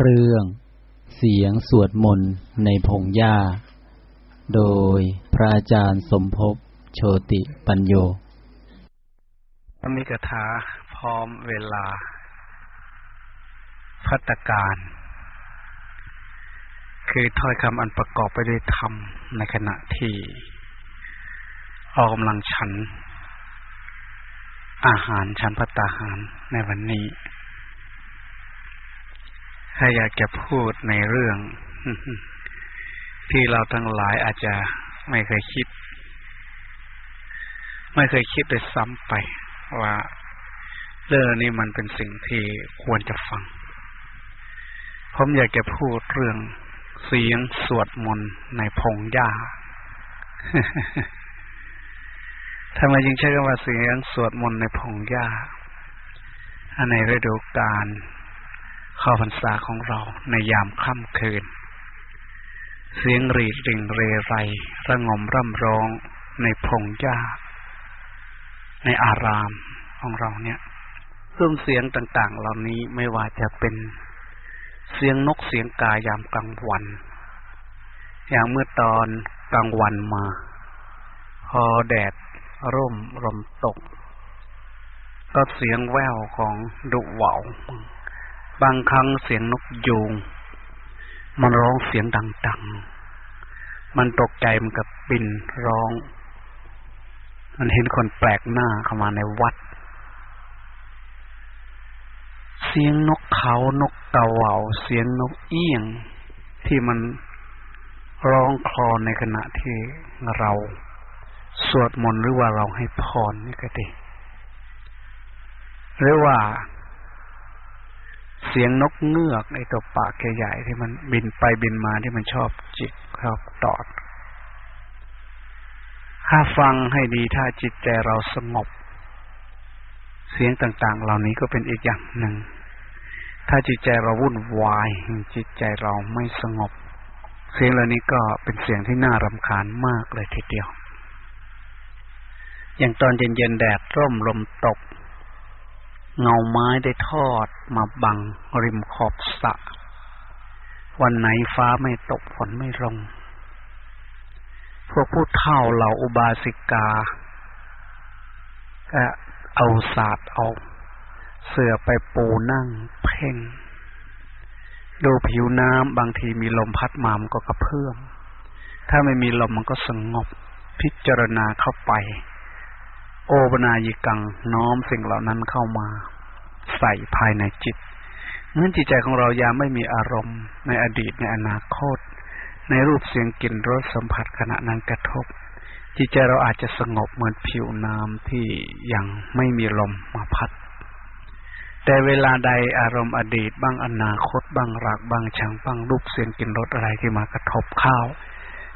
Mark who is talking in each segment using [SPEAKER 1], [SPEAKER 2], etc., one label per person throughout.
[SPEAKER 1] เรื่อง เสียงสวดมนต์ในพงหญ้า โดยพระอาจารย์สมภพโชติปัญโย
[SPEAKER 2] มีกถาพร้อมเวลา พัตการ คือถ้อยคำอันประกอบไปด้วยธรรมในขณะที่ออกกำลังฉัน อาหารฉันพัตตาหารในวันนี้ ถ้าอยากจะพูดในเรื่อง ที่เราทั้งหลายอาจจะไม่เคยคิด ไม่เคยคิดเลยซ้ำไป ว่า เรื่องนี้มันเป็นสิ่งที่ควรจะฟัง ผมอยากจะพูดเรื่องเสียงสวดมนต์ในพงหญ้าทำไมจึงใช้คำว่าเสียงสวดมนต์ในพงหญ้า อันในฤดูกาล ข้าพรรษาของเราในยามค่ำคืน เสียงรีดริงเรไรระงมร่ำร้องในพงหญ้า ในอารามของเราเนี่ยซึ่งเสียงต่าง ๆ เหล่านี้ไม่ว่าจะเป็นเสียงนกเสียงกายามกลางวัน อย่างเมื่อตอนกลางวันมา พอแดดร่มลมตก ก็เสียงแววของดุเหวา บางครั้งเสียงนกยูงมันร้องเสียงดัง ๆ มันตกใจมันกับบินร้อง มันเห็นคนแปลกหน้าเข้ามาในวัด เสียงนกเขานกเต่าเหาเสียงนกเอี้ยง ที่มันร้องคลอในขณะที่เรา สวดมนต์หรือว่าเราให้พรนี่ก็ดีหรือว่า เสียงนกเงือกในตัวปากใหญ่ๆที่มันบินไปบินมาที่มันชอบจิกชอบตอด ถ้าฟังให้ดีถ้าจิตใจเราสงบ เสียงต่างๆ เหล่านี้ก็เป็นอีกอย่างหนึ่ง ถ้าจิตใจเราวุ่นวาย จิตใจเราไม่สงบ เสียงเหล่านี้ก็เป็นเสียงที่น่ารำคาญมากเลยทีเดียว อย่างตอนเย็นๆแดดร่มลมตก เงาไม้ได้ทอดมาบังริมขอบสระวันไหนฟ้าไม่ตกฝนไม่ลง พวกผู้เฒ่าเหล่าอุบาสิกา ก็เอาศาสตร์เอาเสือไปปูนั่งเพ่ง ดูผิวน้ำบางทีมีลมพัดมามันก็กระเพื่อมถ้าไม่มีลมมันก็สงบพิจารณาเข้าไป โอปนายิกังน้อมสิ่งเหล่านั้นเข้ามา ใส่ภายในจิตเมื่อจิตใจของเรายามไม่มีอารมณ์ ในอดีตในอนาคต ในรูปเสียงกลิ่นรสสัมผัสขณะนั้นกระทบ จิตใจเราอาจจะสงบเหมือนผิวน้ำที่ยังไม่มีลมมาพัด แต่เวลาใดอารมณ์อดีตบ้างอนาคตบ้างรักบ้างชังบ้างรูปเสียงกลิ่นรสอะไรที่มากระทบเข้า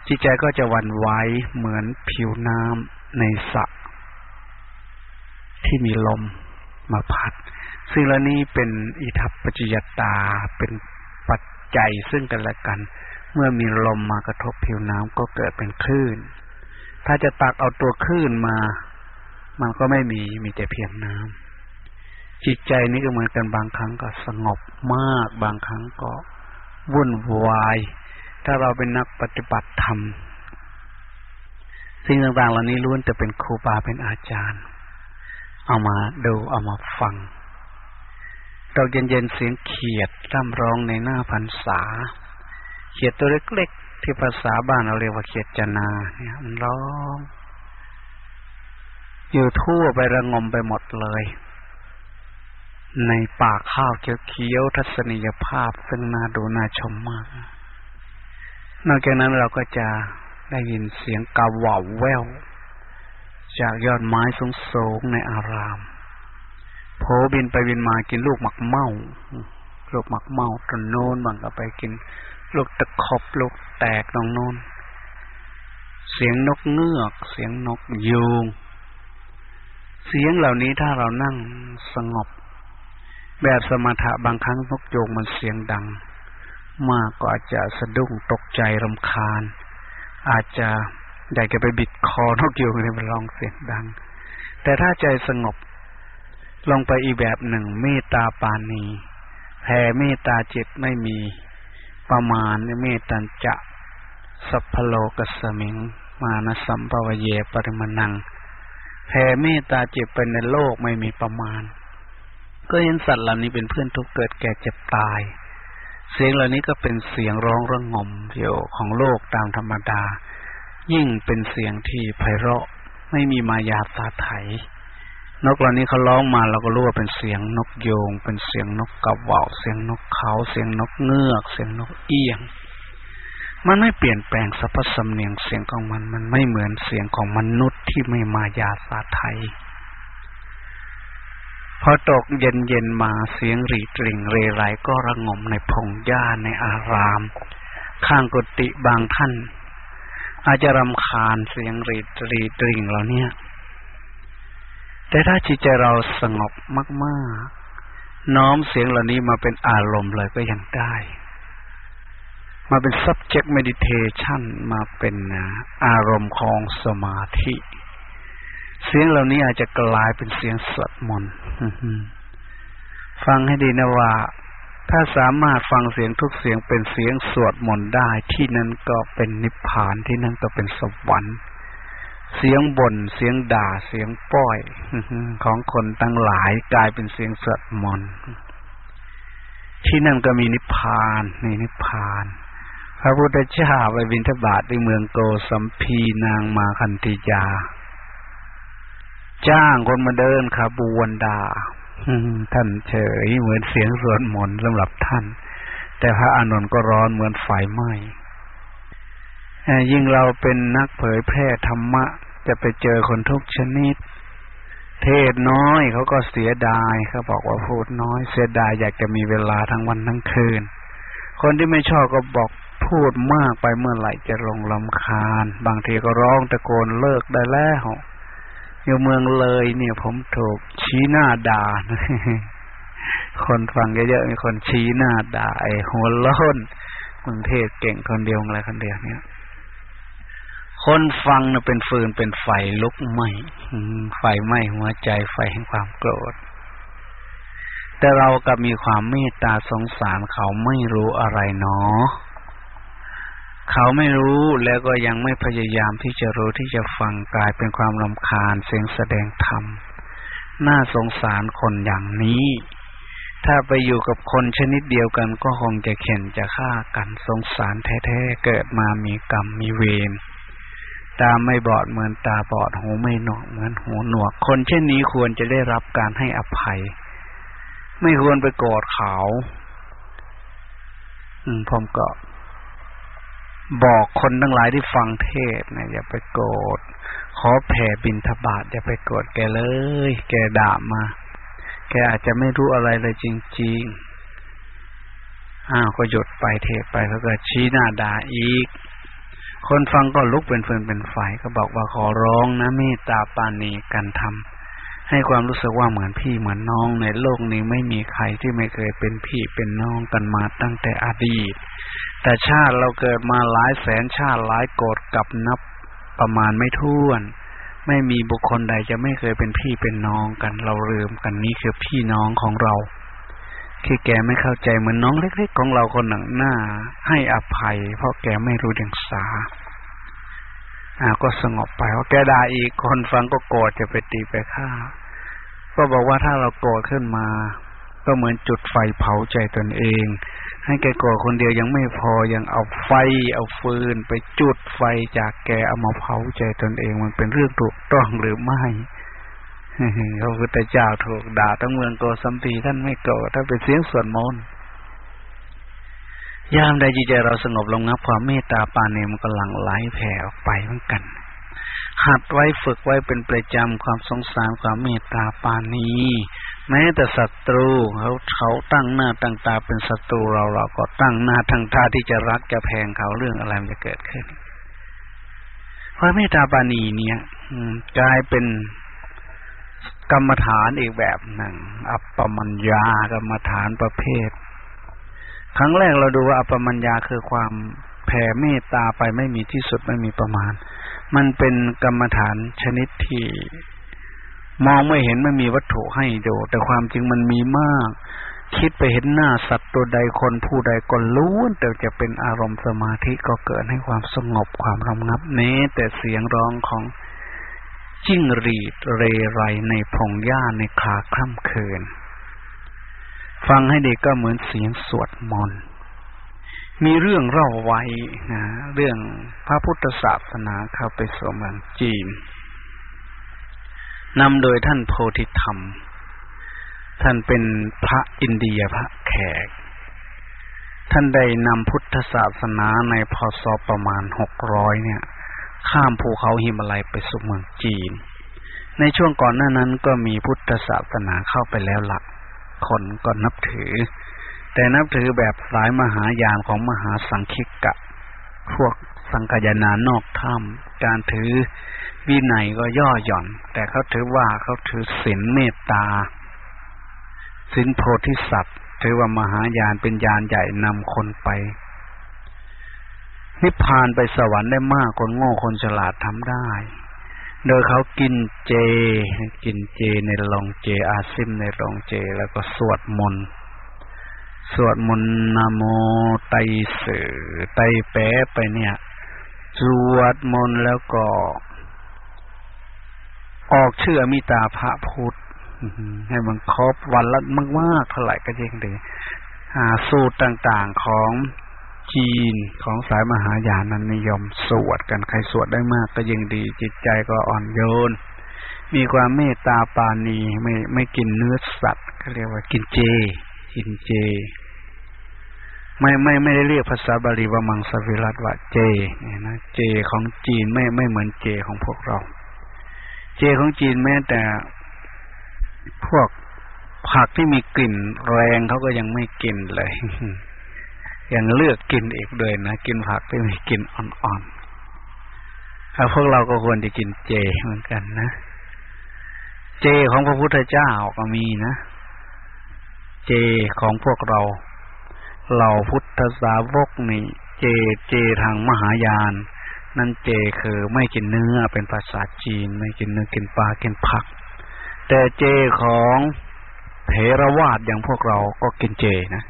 [SPEAKER 2] จิตใจก็จะวันไหวเหมือนผิวน้ำในสระ ที่มีลมมาพัด ซึ่งเหล่านี้เป็นอิทัปปัจจยตาเป็นปัจจัยซึ่งกันและกัน เมื่อมีลมมากระทบผิวน้ำก็เกิดเป็นคลื่น ถ้าจะตักเอาตัวคลื่นมา มันก็ไม่มีมีแต่เพียงน้ำจิตใจนี้ก็เหมือนกันบางครั้งก็สงบมากบางครั้งก็วุ่นวาย ถ้าเราเป็นนักปฏิบัติธรรมสิ่งต่างๆ เหล่านี้ล้วนแต่เป็นครูบาเป็นอาจารย์ เอามาดูเอามาฟังตกเย็นๆเสียงเขียดร่ำร้องในหน้าพรรษา เขียดตัวเล็กๆที่ภาษาบ้านเราเรียกว่าเขียดจนาเนี่ยมันร้อง อยู่ทั่วไประงมไปหมดเลย ในป่าข้าวเขียวๆทัศนียภาพซึ่งน่าดูน่าชมมาก นอกจากนั้นเราก็จะได้ยินเสียงกาว่าวแวว จากยอดไม้สูงสูงในอารามโผบินไปบินมากินลูกหมักเมาลูกหมักเมาตรงโน้นบางก็ไปกินลูกตะขบลูกแตกตรงโน้น เสียงนกเงือก เสียงนกยูงเสียงเหล่านี้ถ้าเรานั่งสงบ แบบสมถะบางครั้งนกโยงมันเสียงดัง มากก็อาจจะสะดุ้งตกใจรำคาญ อาจจะ อยากจะไปบิดคอนกยูงเลยมันร้องเสียงดัง แต่ถ้าใจสงบ ลงไปอีกแบบหนึ่งเมตตาปานีแผ่เมตตาจิตไม่มีประมาณเมตตัญจะสัพพโลกสมิง มานสัมปวเยปริมนังแผ่เมตตาจิตไปในโลกไม่มีประมาณ ก็เห็นสัตว์เหล่านี้เป็นเพื่อนทุกเกิดแก่เจ็บตาย เสียงเหล่านี้ก็เป็นเสียงร้องระงมโยของโลกตามธรรมดา ยิ่งเป็นเสียงที่ไพเราะ ไม่มีมายาตาไถนกเหล่านี้เขาร้องมาเราก็รู้ว่าเป็นเสียงนกโยง เป็นเสียงนกกระว่าเสียงนกเขาเสียงนกเงือก เสียงนกเอี้ยง มันไม่เปลี่ยนแปลงสรรพสำเนียงเสียงของมัน มันไม่เหมือนเสียงของมนุษย์ที่ไม่มายาสาไทยพอตกเย็นเย็นมาเสียงรีตริงเรไรก็ระงมในพงหญ้าในอาราม ข้างกุฏิบางท่าน อาจจะรำคาญเสียงรีตรีตริงเหล่านี้แต่ถ้าจิตใจเราสงบมากๆ น้อมเสียงเหล่านี้มาเป็นอารมณ์เลยก็ยังได้ มาเป็น subject meditation มาเป็นอารมณ์ของสมาธิ เสียงเหล่านี้อาจจะกลายเป็นเสียงสวดมนต์ฟังให้ดีนะว่า ถ้าสามารถฟังเสียงทุกเสียงเป็นเสียงสวดมนต์ได้ที่นั้นก็เป็นนิพพานที่นั่นก็เป็นสวรรค์ เสียงบน่นเสียงด่าเสียงป้อยของคนตั้งหลายกลายเป็นเสียงสวดมนต์ที่นั่นก็มีนิพพานมีนิพพาน พระพุทธเจ้าไปบิณฑบาตในเมืองโกสัมพีนางมาคันติยา จ้างคนมาเดินขบวนด่า ท่านเฉยเหมือนเสียงสวดมนต์สำหรับท่าน แต่พระอานนท์ก็ร้อนเหมือนไฟไหม้ยิ่งเราเป็นนักเผยแพร่ธรรมะ จะไปเจอคนทุกชนิด เทศน้อยเขาก็เสียดายเขาบอกว่าพูดน้อย เสียดายอยากจะมีเวลาทั้งวันทั้งคืน คนที่ไม่ชอบก็บอกพูดมากไปเมื่อไหร่จะลงลำคาญ บางทีก็ร้องตะโกนเลิกได้แล้ว อยู่เมืองเลย เนี่ย ผมถูกชี้หน้าด่าคนฟังเยอะๆมีคนชี้หน้าด่าไอ้หัวล้นมึงเทศเก่งคนเดียวอะไรคนเดียวเนี่ย คนฟังน่ะเป็นฟืนเป็นไฟลุกไหมไฟไหมหัวใจไฟแห่งความโกรธ แต่เรากับมีความเมตตาสงสารเขาไม่รู้อะไรเนาะ เขาไม่รู้แล้วก็ยังไม่พยายามที่จะรู้ที่จะฟังกลายเป็นความลำคาญเสียงแสดงธรรมน่าสงสารคนอย่างนี้ ถ้าไปอยู่กับคนชนิดเดียวกันก็คงจะเข็นจะฆ่ากันสงสารแท้ๆเกิดมามีกรรมมีเวรตาไม่บอดเหมือนตาบอดหูไม่หนวกเหมือนหูหนวก คนเช่นนี้ควรจะได้รับการให้อภัย ไม่ควรไปโกรธเขา อืมผมก็ บอกคนทั้งหลายที่ฟังเทศนะอย่าไปโกรธขอแผ่บินทบาทอย่าไปโกรธแกเลย แกด่ามา แกอาจจะไม่รู้อะไรเลยจริง ๆ อ้าวก็หยุดไปเทศไปแล้วก็ชี้หน้าด่าอีก คนฟังก็ลุกเป็นฟืนเป็นไฟก็บอกว่าขอร้องนะเมตตาปานีกันทำ ให้ความรู้สึกว่าเหมือนพี่เหมือนน้องในโลกนี้ไม่มีใครที่ไม่เคยเป็นพี่เป็นน้องกันมาตั้งแต่อดีต แต่ชาติเราเกิดมาหลายแสนชาติหลายโกดกับนับประมาณไม่ท้วน ไม่มีบุคคลใดจะไม่เคยเป็นพี่เป็นน้องกัน เราเริ่มกันนี้คือพี่น้องของเราคือแกไม่เข้าใจเหมือนน้องเล็ก ๆ ของเราคนหนังหน้า ให้อภัย เพราะแกไม่รู้เดียงสาอ่าก็สงบไปเพราะแกด่าอีกคนฟังก็โกรธจะไปตีไปฆ่า ก็บอกว่าถ้าเราโกรธขึ้นมา ก็เหมือนจุดไฟเผาใจตนเอง ให้แกโกรธคนเดียวยังไม่พอยังเอาไฟเอาฟืน ไปจุดไฟจากแกเอามาเผาใจตนเองมันเป็นเรื่องถูกต้องหรือไม่พระพุทธเจ้าถูกด่าทั้งเมืองโกสัมพีท่านไม่โกรธถ้าเป็นเสียงสวดมนต์ยามใดจิตใจเราสงบลงนับความเมตตาปาเนมันกำลังไหลแผ่ออกไปเหมือนกัน หัดไว้ฝึกไว้เป็นประจำความสงสารความเมตตาปานีแม้แต่ศัตรูเขาเขาตั้งหน้าตั้งตาเป็นศัตรูเราเราก็ตั้งหน้าตั้งตาที่จะรักจะแพงเขาเรื่องอะไรมันจะเกิดขึ้นความเมตตาปานีเนี่ยกลายเป็นกรรมฐานอีกแบบหนึ่งอัปปมัญญากรรมฐานประเภท ครั้งแรกเราดูว่าอัปปมัญญาคือความแผ่เมตตาไปไม่มีที่สุดไม่มีประมาณ มันเป็นกรรมฐานชนิดที่มองไม่เห็นไม่มีวัตถุให้ดู แต่ความจริงมันมีมาก คิดไปเห็นหน้าสัตว์ตัวใดคนผู้ใดก็ล้วนแต่จะเป็นอารมณ์สมาธิก็เกิดให้ความสงบความรำงับเน้แต่เสียงร้องของจิ้งรีดเรไรในพงหญ้าในคาค่ำคืน ฟังให้ด็กก็เหมือนเสียงสวดมนต์ มีเรื่องเล่าไว้นะเรื่องพระพุทธศาสนาเข้าไปสู่เมืองจีนนำโดยท่านโพธิธรรม ท่านเป็นพระอินเดียพระแขก ท่านได้นำพุทธศาสนาในพศประมาณหกร้อยเนี่ย ข้ามภูเขาหิมาลัยไปสู่เมืองจีน ในช่วงก่อนหน้านั้นก็มีพุทธศาสนาเข้าไปแล้วหลักคนก็นับถือ แต่นับถือแบบสายมหายานของมหาสังคิกะ พวกสังกายนานอกถ้ำการถือวินัยก็ย่อหย่อน แต่เขาถือว่าเขาถือศีลเมตตาศีลโพธิสัตว์ ถือว่ามหายานเป็นยานใหญ่นำคนไป นิพพานไปสวรรค์ได้มากคนโง่คนฉลาดทำได้ โดยเขากินเจ กินเจในโรงเจอาซิมในโรงเจแล้วก็สวดมนต์ สวดมนต์นโมไตสือไตแปะไปเนี่ย สวดมนต์แล้วก็ ออกเชื่อมิตาพระพุทธให้มันครบวันละมากๆเท่าไหร่ก็ยิ่งดีสูตรต่างๆของจีนของสายมหายานนั้นนิยมสวดกันใครสวดได้มากก็ยิ่งดี จิตใจก็อ่อนโยน มีความเมตตาปานีไม่ไม่กินเนื้อสัตว์ก็เรียกว่ากินเจ กินเจ ไม่ไม่ไม่ได้เรียกภาษาบาลีว่ามังสวิรัตว่าเจเนี่ยนะเจของจีนไม่ไม่เหมือนเจของพวกเรา เจของจีนแม้แต่พวกผักที่มีกลิ่นแรงเขาก็ยังไม่กินเลยยังเลือกกินอีกเลยนะกินผักที่มีกลิ่นอ่อนๆถ้าพวกเราก็ควรจะกินเจเหมือนกันนะ เจของพระพุทธเจ้าก็มีนะ เจของพวกเรา เราพุทธสาวกนี่เจเจทางมหายาน นั่นเจคือไม่กินเนื้อเป็นภาษาจีน ไม่กินเนื้อกินปลากินผัก แต่เจของเทรวาสอย่างพวกเราก็กินเจนะ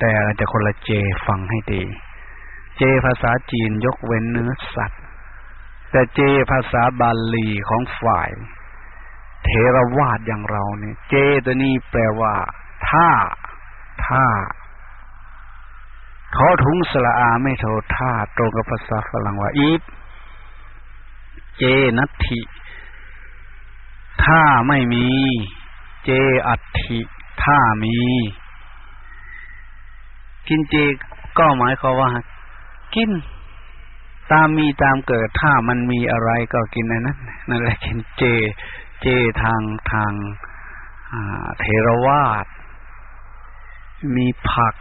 [SPEAKER 2] แต่จะคนละเจฟังให้ดี เจภาษาจีนยกเว้นเนื้อสัตว์ แต่เจภาษาบาลีของฝ่ายเทรวาสอย่างเราเนี่ย เจตัวนี้แปลว่าถ้าถ้า ทอถุงสละอาไม่โทท่าตรงกับภาษาฝรั่งว่าอีฟเจนัตถิถ้าไม่มี เจอัตถิถ้ามี กินเจก็หมายความว่า กิน ตามมีตามเกิด ถ้ามันมีอะไรก็กินในนั้นนั่นแหละกินเจ เจทางทางเทรวาสมีผัก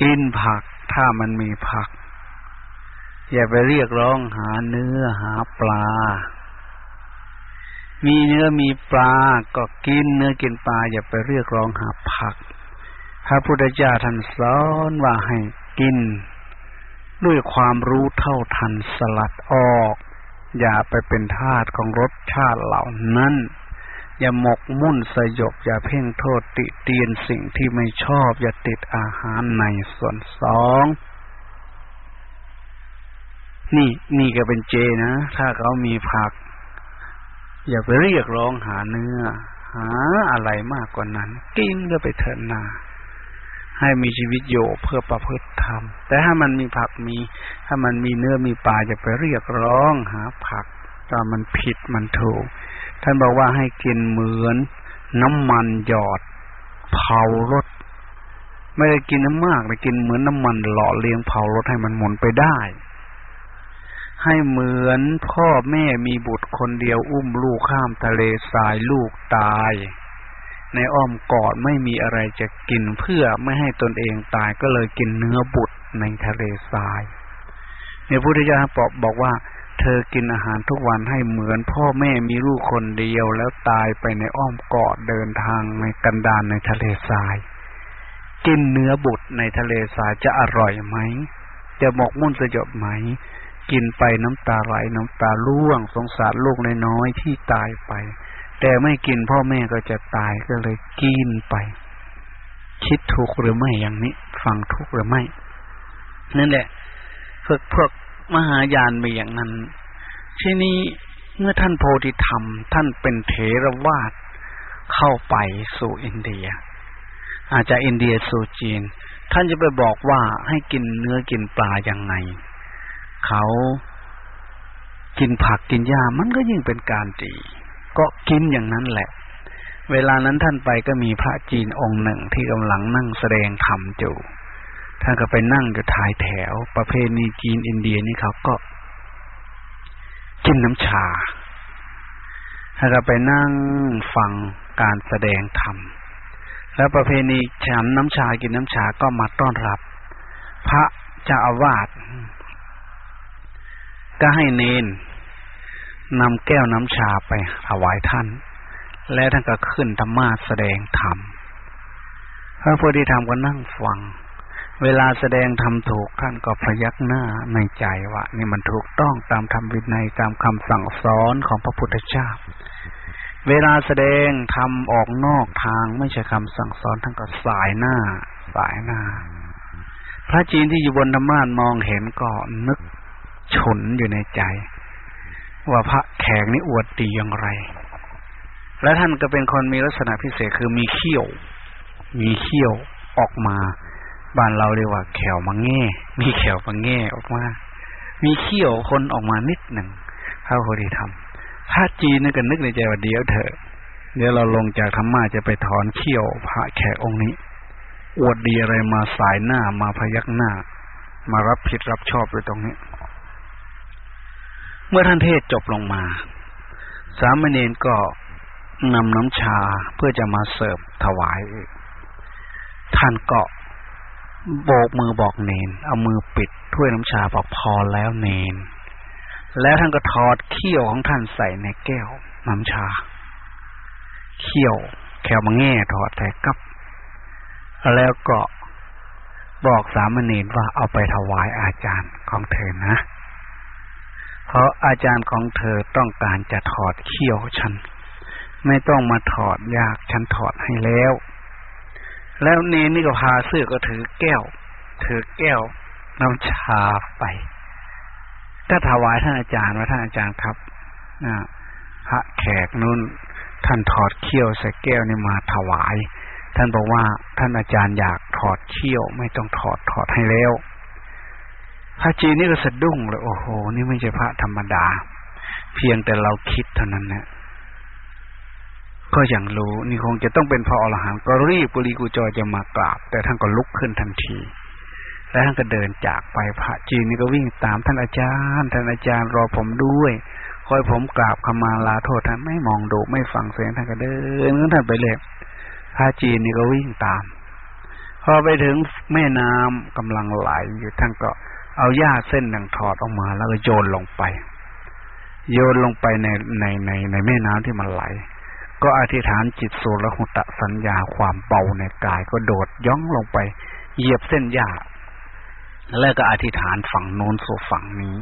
[SPEAKER 2] กินผักถ้ามันมีผัก อย่าไปเรียกร้องหาเนื้อหาปลา มีเนื้อมีปลาก็กินเนื้อกินปลา อย่าไปเรียกร้องหาผัก พระพุทธเจ้าท่านสอนว่าให้กิน ด้วยความรู้เท่าทันสลัดออก อย่าไปเป็นทาสของรสชาติเหล่านั้น อย่าหมกมุ่นสยบ อย่าเพ่งโทษติเตียนสิ่งที่ไม่ชอบ อย่าติดอาหารในส่วนสองนี่นี่ก็เป็นเจนะ ถ้าเขามีผัก อย่าไปเรียกร้องหาเนื้อ หาอะไรมากกว่านั้น กินก็ไปเถิดนา ให้มีชีวิตโยเพื่อประพฤติธรรม แต่ถ้ามันมีผักมี ถ้ามันมีเนื้อมีปลาจะไปเรียกร้องหาผักถ้ามันผิดมันถูก ท่านบอกว่าให้กินเหมือนน้ำมันหยอดเผารถ ไม่ได้กินน้ำมากแต่กินเหมือนน้ำมันหล่อเลี้ยงเผารถให้มันหมุนไปได้ ให้เหมือนพ่อแม่มีบุตรคนเดียวอุ้มลูกข้ามทะเลทรายลูกตาย ในอ้อมกอดไม่มีอะไรจะกินเพื่อไม่ให้ตนเองตายก็เลยกินเนื้อบุตรในทะเลทรายในพุทธเจ้าบอกว่า เธอกินอาหารทุกวันให้เหมือนพ่อแม่มีลูกคนเดียวแล้วตายไปในอ้อมเกอดเดินทางในกันดานในทะเลทราย กินเนื้อบุตรในทะเลทรายจะอร่อยไหม จะหมกมุ่นสยบไหม กินไปน้ำตาไหลน้ำตาล่วง สงสารลูกน้อยที่ตายไป แต่ไม่กินพ่อแม่ก็จะตายก็เลยกินไป คิดถูกหรือไม่อย่างนี้ ฟังถูกหรือไม่ นั่นแหละพวกพวก มหายานมีอย่างนั้น ที่นี้เมื่อท่านโพธิธรรม ท่านเป็นเถรวาทเข้าไปสู่อินเดีย อาจจะอินเดียสู่จีน ท่านจะไปบอกว่าให้กินเนื้อกินปลาอย่างไง เขากินผักกินหญ้ามันก็ยิ่งเป็นการดี ก็กินอย่างนั้นแหละ เวลานั้นท่านไปก็มีพระจีนองค์หนึ่งที่กำลังนั่งแสดงธรรมอยู่ ท่านก็ไปนั่งอยู่ายแถว ประเพณีจีนอินเดียนี่เขาก็กินน้ำชาท่านก็ไปนั่งฟังการแสดงธรรม แล้วประเพณีฉันน้ำชากินน้ำชาก็มาต้อนรับ พระเจ้าอาวาสก็ให้เนนนำแก้วน้ำชาไปถวายท่าน และท่านก็ขึ้นธรรมาแสดงธรรม พระโพธิธรรมก็นั่งฟัง เวลาแสดงธรรมถูกท่านก็พยักหน้าในใจว่า นี่มันถูกต้องตามธรรมวินัยตามคำสั่งสอนของพระพุทธเจ้า เวลาแสดงทำออกนอกทางไม่ใช่คำสั่งสอนท่านก็สายหน้า สายหน้า พระจีนที่อยู่บนธรรมานมองเห็นก็นึกฉนอยู่ในใจ ว่าพระแขกนี่อวดดีอย่างไร และท่านก็เป็นคนมีลักษณะพิเศษคือมีเขี้ยว มีเขี้ยวออกมา บ้านเราเรียกว่าแขวมังเง่ มีแขวมังเง่ออกมา มีเขี้ยวคนออกมานิดหนึ่งพระโพธิธรรมพระจีนก็นึกในใจว่าเดี๋ยวเถอะ เดี๋ยวเราลงจากธรรมะจะไปถอนเขี้ยวพระแขกองค์นี้ อวดดีอะไรมาสายหน้ามาพยักหน้า มารับผิดรับชอบอยู่ตรงนี้ เมื่อท่านเทศจบลงมา สามเณรก็นำน้ำชาเพื่อจะมาเสิร์ฟถวาย ท่านเก็ โบกมือบอกเนน เอามือปิดถ้วยน้ำชาบอกพอแล้วเนน แล้วท่านก็ถอดเขี้ยวของท่านใส่ในแก้วน้ำชา เขี้ยวแควมาแง่ถอดใส่กับ แล้วก็บอกสามเณรว่าเอาไปถวายอาจารย์ของเธอนะ เพราะอาจารย์ของเธอต้องการจะถอดเขี้ยวฉัน ไม่ต้องมาถอดยากฉันถอดให้แล้ว แล้วเนนี่ก็พาเสื้อก็ถือแก้ว ถือแก้วน้ำชาไปก็ถวายท่านอาจารย์ว่าท่านอาจารย์ครับนะพระแขกนู้นท่านถอดเขี้ยวใส่แก้วนี่มาถวาย ท่านบอกว่าท่านอาจารย์อยากถอดเขี้ยว ไม่ต้องถอดถอดให้แล้วพระจีนนี่ก็สะดุ้งเลยโอ้โห นี่ไม่ใช่พระธรรมดา เพียงแต่เราคิดเท่านั้นนะ ก็อย่างรู้ นี่คงจะต้องเป็นพระอรหันต์ก็รีบกุลีกุจอจะมากราบ แต่ท่านก็ลุกขึ้นทันที แล้วท่านก็เดินจากไปพระจีนนี่ก็วิ่งตามท่านอาจารย์ท่านอาจารย์รอผมด้วยคอยผมกราบขมาลาโทษท่านไม่มองดูไม่ฟังเสียงท่านก็เดินขึ้นท่านไปเลยพระจีนนี่ก็วิ่งตาม พอไปถึงแม่น้ำกำลังไหลอยู่ท่านก็เอาหญ้าเส้นหนึ่งถอดออกมาแล้วก็โยนลงไป โยนลงไปในในในในแม่น้ำที่มันไหล ก็อธิษฐานจิตสูรหุตะสัญญาความเบาในกายก็โดดย่องลงไป เหยียบเส้นหญ้าแล้วก็อธิษฐานฝั่งโน้นสู่ฝั่งนี้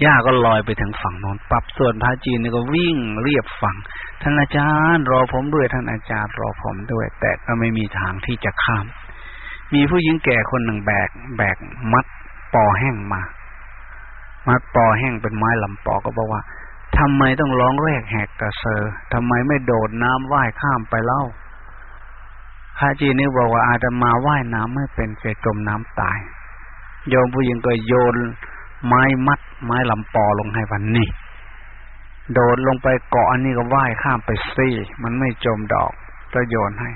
[SPEAKER 2] หญ้าก็ลอยไปถึงฝั่งโน้นปรับส่วนพระจีนก็วิ่งเรียบฝั่งท่านอาจารย์รอผมด้วยท่านอาจารย์รอผมด้วย แต่ก็ไม่มีทางที่จะข้าม มีผู้หญิงแก่คนหนึ่งแบก แบกมัดปอแห้งมา มัดปอแห้งเป็นไม้ลำปอก็บอกว่า ทำไมต้องร้องแรกแหกกระเซอทำไมไม่โดดน้ำว่ายข้ามไปเล่าพระจีนี่บอกว่าอาตมาว่ายน้ำไม่เป็นเกจมน้ำตาย โยมผู้หญิงก็โยนไม้มัด ไม้ลำปอลงให้วันนี้ โดดลงไปเกาะอันนี้ก็ว่ายข้ามไปซี่ มันไม่จมดอกก็โยนให้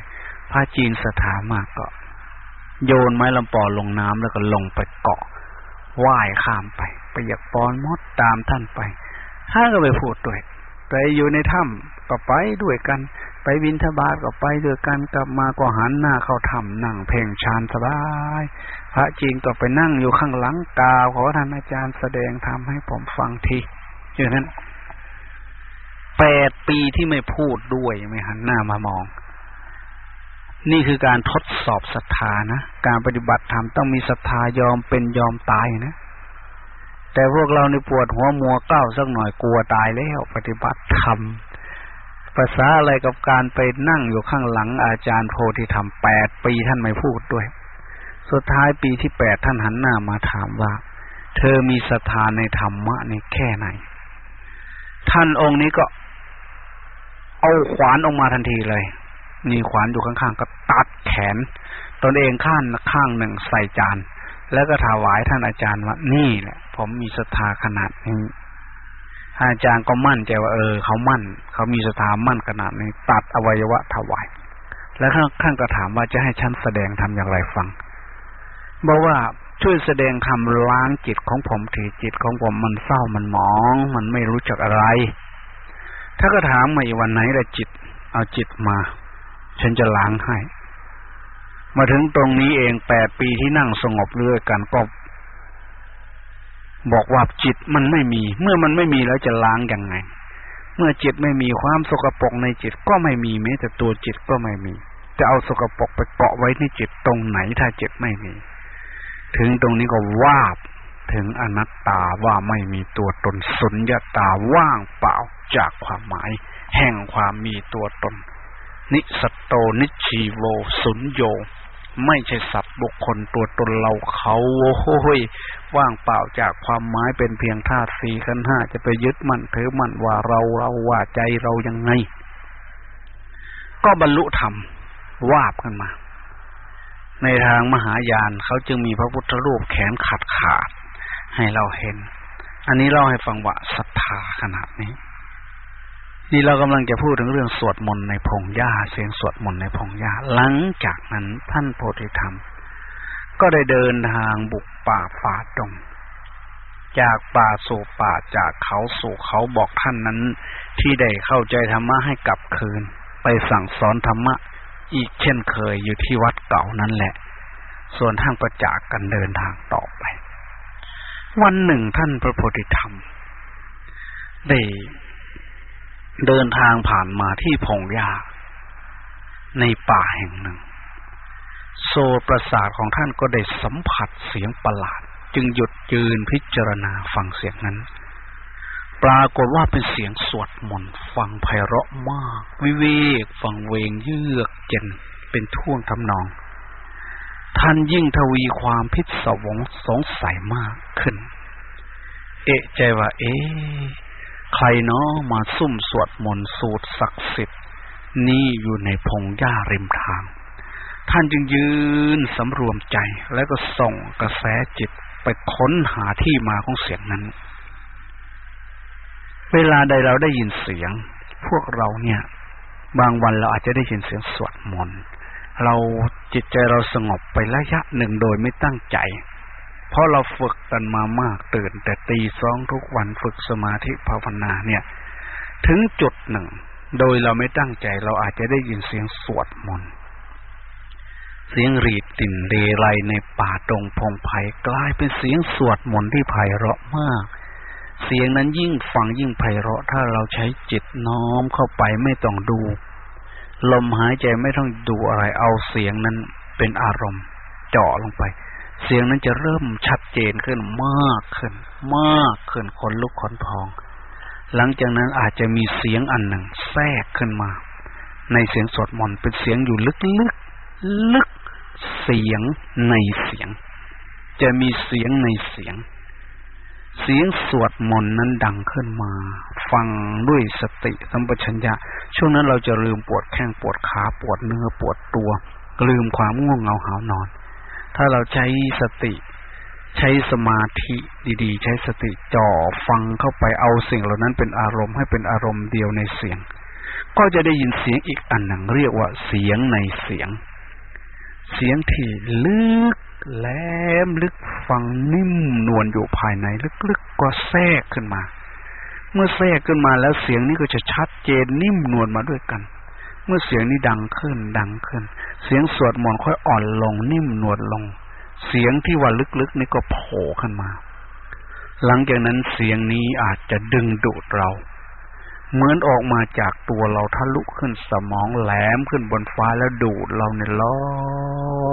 [SPEAKER 2] พระจีนสถามากก็ โยนไม้ลำปอลงน้ำแล้วก็ลงไปเกาะว่ายข้ามไปไปอยากปอนมดตามท่านไป ท่านก็ไปพูดด้วย ไปอยู่ในถ้ำก็ไปด้วยกัน ไปบินทบาทก็ไปด้วยกันกลับมาก็หันหน้าเข้าถ้ำนั่งเพ่งฌานสบาย พระจีนก็ไปนั่งอยู่ข้างหลังกาวขอท่านอาจารย์แสดงทำให้ผมฟังทีอย่างนั้นแปดปีที่ไม่พูดด้วยไม่หันหน้ามามอง นี่คือการทดสอบศรัทธานะ การปฏิบัติธรรมต้องมีศรัทธายอมเป็นยอมตายนะ แต่พวกเราในปวดหัวมัวเก้าสักหน่อยกลัวตายแล้ว ปฏิบัติธรรมภาษาอะไรกับการไปนั่งอยู่ข้างหลังอาจารย์โพธิธรรมแปดปีท่านไม่พูดด้วย สุดท้ายปีที่แปดท่านหันหน้ามาถามว่า เธอมีศรัทธาในธรรมะในแค่ไหน ท่านองค์นี้ก็ เอาขวานออกมาทันทีเลย มีขวานอยู่ข้างๆก็ตัดแขน ตนเองข้างข้างหนึ่งใส่จาน แล้วก็ถวายท่านอาจารย์ว่านี่แหละ ผมมีศรัทธาขนาดนี้อาจารย์ก็มั่นใจว่าเออเขามั่น เขามีสถามั่นขนาดนี้ ตัดอวัยวะถวาย แล้วข้างก็ถามว่าจะให้ฉันแสดงทำอย่างไรฟังบอกว่าช่วยแสดงทำล้างจิตของผมทีจิตของผมมันเศร้ามันหมอง มันไม่รู้จักอะไร ถ้าก็ถามมาอีกวันไหนละจิต เอาจิตมา ฉันจะล้างให้ มาถึงตรงนี้เองแปดปีที่นั่งสงบเรื่อยกันก็บอกว่าจิตมันไม่มี เมื่อมันไม่มีแล้วจะล้างยังไง เมื่อจิตไม่มีความสกปรกในจิตก็ไม่มีแม้แต่ตัวจิตก็ไม่มี จะเอาสกปรกไปเกาะไว้ในจิตตรงไหนถ้าจิตไม่มี ถึงตรงนี้ก็วาบถึงอนัตตาว่าไม่มีตัวตนสุญญตาว่างเปล่าจากความหมาย แห่งความมีตัวตน นิสสัตโตนิชชีโวสุญโญ ไม่ใช่สัตว์บุคคลตัวตนเราเขาโอ้ยว่างเปล่าจากความหมายเป็นเพียงธาตุสี่ขันห้าจะไปยึดมั่นถือมั่นว่าเราเราว่าใจเรายังไง ก็บรรลุธรรมวาบขึ้นมา ในทางมหายานเขาจึงมีพระพุทธรูปแขนขาดขาดให้เราเห็น อันนี้เล่าให้ฟังว่าศรัทธาขนาดนี้ นี่เรากำลังจะพูดถึงเรื่องสวดมนต์ในพงหญ้า เสียงสวดมนต์ในพงหญ้า หลังจากนั้นท่านโพธิธรรม ก็ได้เดินทางบุกป่าฝ่าดงจากป่าสู่ป่าจากเขาสู่เขาบอกท่านนั้น ที่ได้เข้าใจธรรมะให้กลับคืน ไปสั่งสอนธรรมะ อีกเช่นเคยอยู่ที่วัดเก่านั่นแหละ ส่วนท่านประจากกันเดินทางต่อไป วันหนึ่งท่านพระโพธิธรรม ได้ เดินทางผ่านมาที่พงหญ้าในป่าแห่งหนึ่ง โซประสาทของท่านก็ได้สัมผัสเสียงประหลาด จึงหยุดยืนพิจารณาฟังเสียงนั้น ปรากฏว่าเป็นเสียงสวดมนต์ฟังไพเราะมาก วิเวกฟังเวงเยือกเย็นเป็นท่วงทำนอง ท่านยิ่งทวีความพิศวงสงสัยมากขึ้น เอะใจว่าเอ๊ ใครเนาะมาซุ่มสวดมนต์สูตรศักดิ์สิทธิ์นี่อยู่ในพงหญ้าริมทาง ท่านจึงยืนสำรวมใจแล้วก็ส่งกระแสจิตไปค้นหาที่มาของเสียงนั้น เวลาใดเราได้ยินเสียง พวกเราเนี่ย บางวันเราอาจจะได้ยินเสียงสวดมนต์เราจิตใจเราสงบไประยะหนึ่งโดยไม่ตั้งใจ เพราะเราฝึกกันมามากตื่น แต่ตีสองทุกวันฝึกสมาธิภาวนาเนี่ย ถึงจุดหนึ่ง โดยเราไม่ตั้งใจเราอาจจะได้ยินเสียงสวดมนต์เสียงรีดติ่นเรไรในป่าตรงพงไผ่กลายเป็นเสียงสวดมนต์ที่ไพเราะมาก เสียงนั้นยิ่งฟังยิ่งไพเราะ ถ้าเราใช้จิตน้อมเข้าไปไม่ต้องดู ลมหายใจไม่ต้องดูอะไรเอาเสียงนั้นเป็นอารมณ์เจาะลงไป เสียงนั้นจะเริ่มชัดเจนขึ้นมากขึ้น มากขึ้นคนลุกขนพอง หลังจากนั้นอาจจะมีเสียงอันหนึ่งแทรกขึ้นมา ในเสียงสดมนเป็นเสียงอยู่ลึกลึกลึกเสียงในเสียง จะมีเสียงในเสียง เสียงสวดมนต์นั้นดังขึ้นมา ฟังด้วยสติสัมปชัญญะ ช่วงนั้นเราจะลืมปวดแข้งปวดขาปวดเนื้อปวดตัว ลืมความง่วงเหงาหานอน ถ้าเราใช้สติ ใช้สมาธิดีๆ ใช้สติจ่อฟังเข้าไปเอาสิ่งเหล่านั้นเป็นอารมณ์ให้เป็นอารมณ์เดียวในเสียง ก็จะได้ยินเสียงอีกอันหนึ่งเรียกว่าเสียงในเสียง เสียงที่ลึกแหลมลึกฟังนิ่มนวลอยู่ภายในลึกๆก็แทรกขึ้นมา เมื่อแทรกขึ้นมาแล้วเสียงนี้ก็จะชัดเจนนิ่มนวลมาด้วยกัน เมื่อเสียงนี้ดังขึ้นดังขึ้น เสียงสวดมนต์ค่อยอ่อนลงนิ่มนวลลง เสียงที่ว่าลึกๆนี่ก็โผล่ขึ้นมา หลังจากนั้นเสียงนี้อาจจะดึงดูดเรา เหมือนออกมาจากตัวเราทะลุขึ้นสมองแหลมขึ้นบนฟ้าแล้วดูดเราเนี่ยล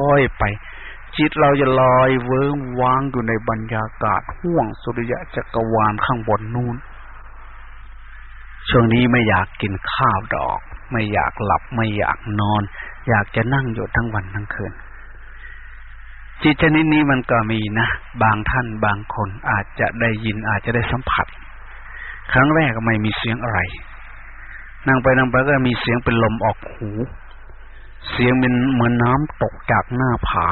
[SPEAKER 2] อยไป จิตเราจะลอยเวิ้งว้างอยู่ในบรรยากาศห่วงสุริยะจักรวาลข้างบนนู้นช่วงนี้ไม่อยากกินข้าวดอก ไม่อยากหลับไม่อยากนอน อยากจะนั่งอยู่ทั้งวันทั้งคืน จิตชนิดนี้มันก็มีนะ บางท่านบางคนอาจจะได้ยินอาจจะได้สัมผัส ครั้งแรกไม่มีเสียงอะไร นั่งไปนั่งไปก็มีเสียงเป็นลมออกหู เสียงเป็นเหมือนน้ำตกจากหน้าผา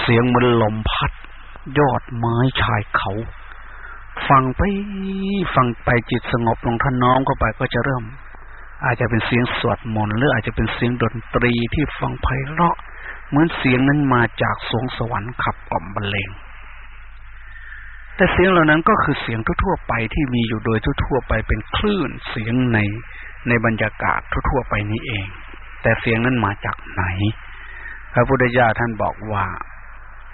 [SPEAKER 2] เสียงเหมือนลมพัด ยอดไม้ชายเขาฟังไปฟังไปจิตสงบลงท่านน้อมเข้าไปก็จะเริ่ม อาจจะเป็นเสียงสวดมนต์หรืออาจจะเป็นเสียงดนตรีที่ฟังไพเราะ เหมือนเสียงนั้นมาจากสวงสวรรค์ขับกล่อมบรรเลง แต่เสียงเหล่านั้นก็คือเสียงทั่วๆไปที่มีอยู่โดยทั่วๆไปเป็นคลื่นเสียงในในบรรยากาศทั่วๆไปนี้เอง แต่เสียงนั้นมาจากไหน พระพุทธเจ้าท่านบอกว่า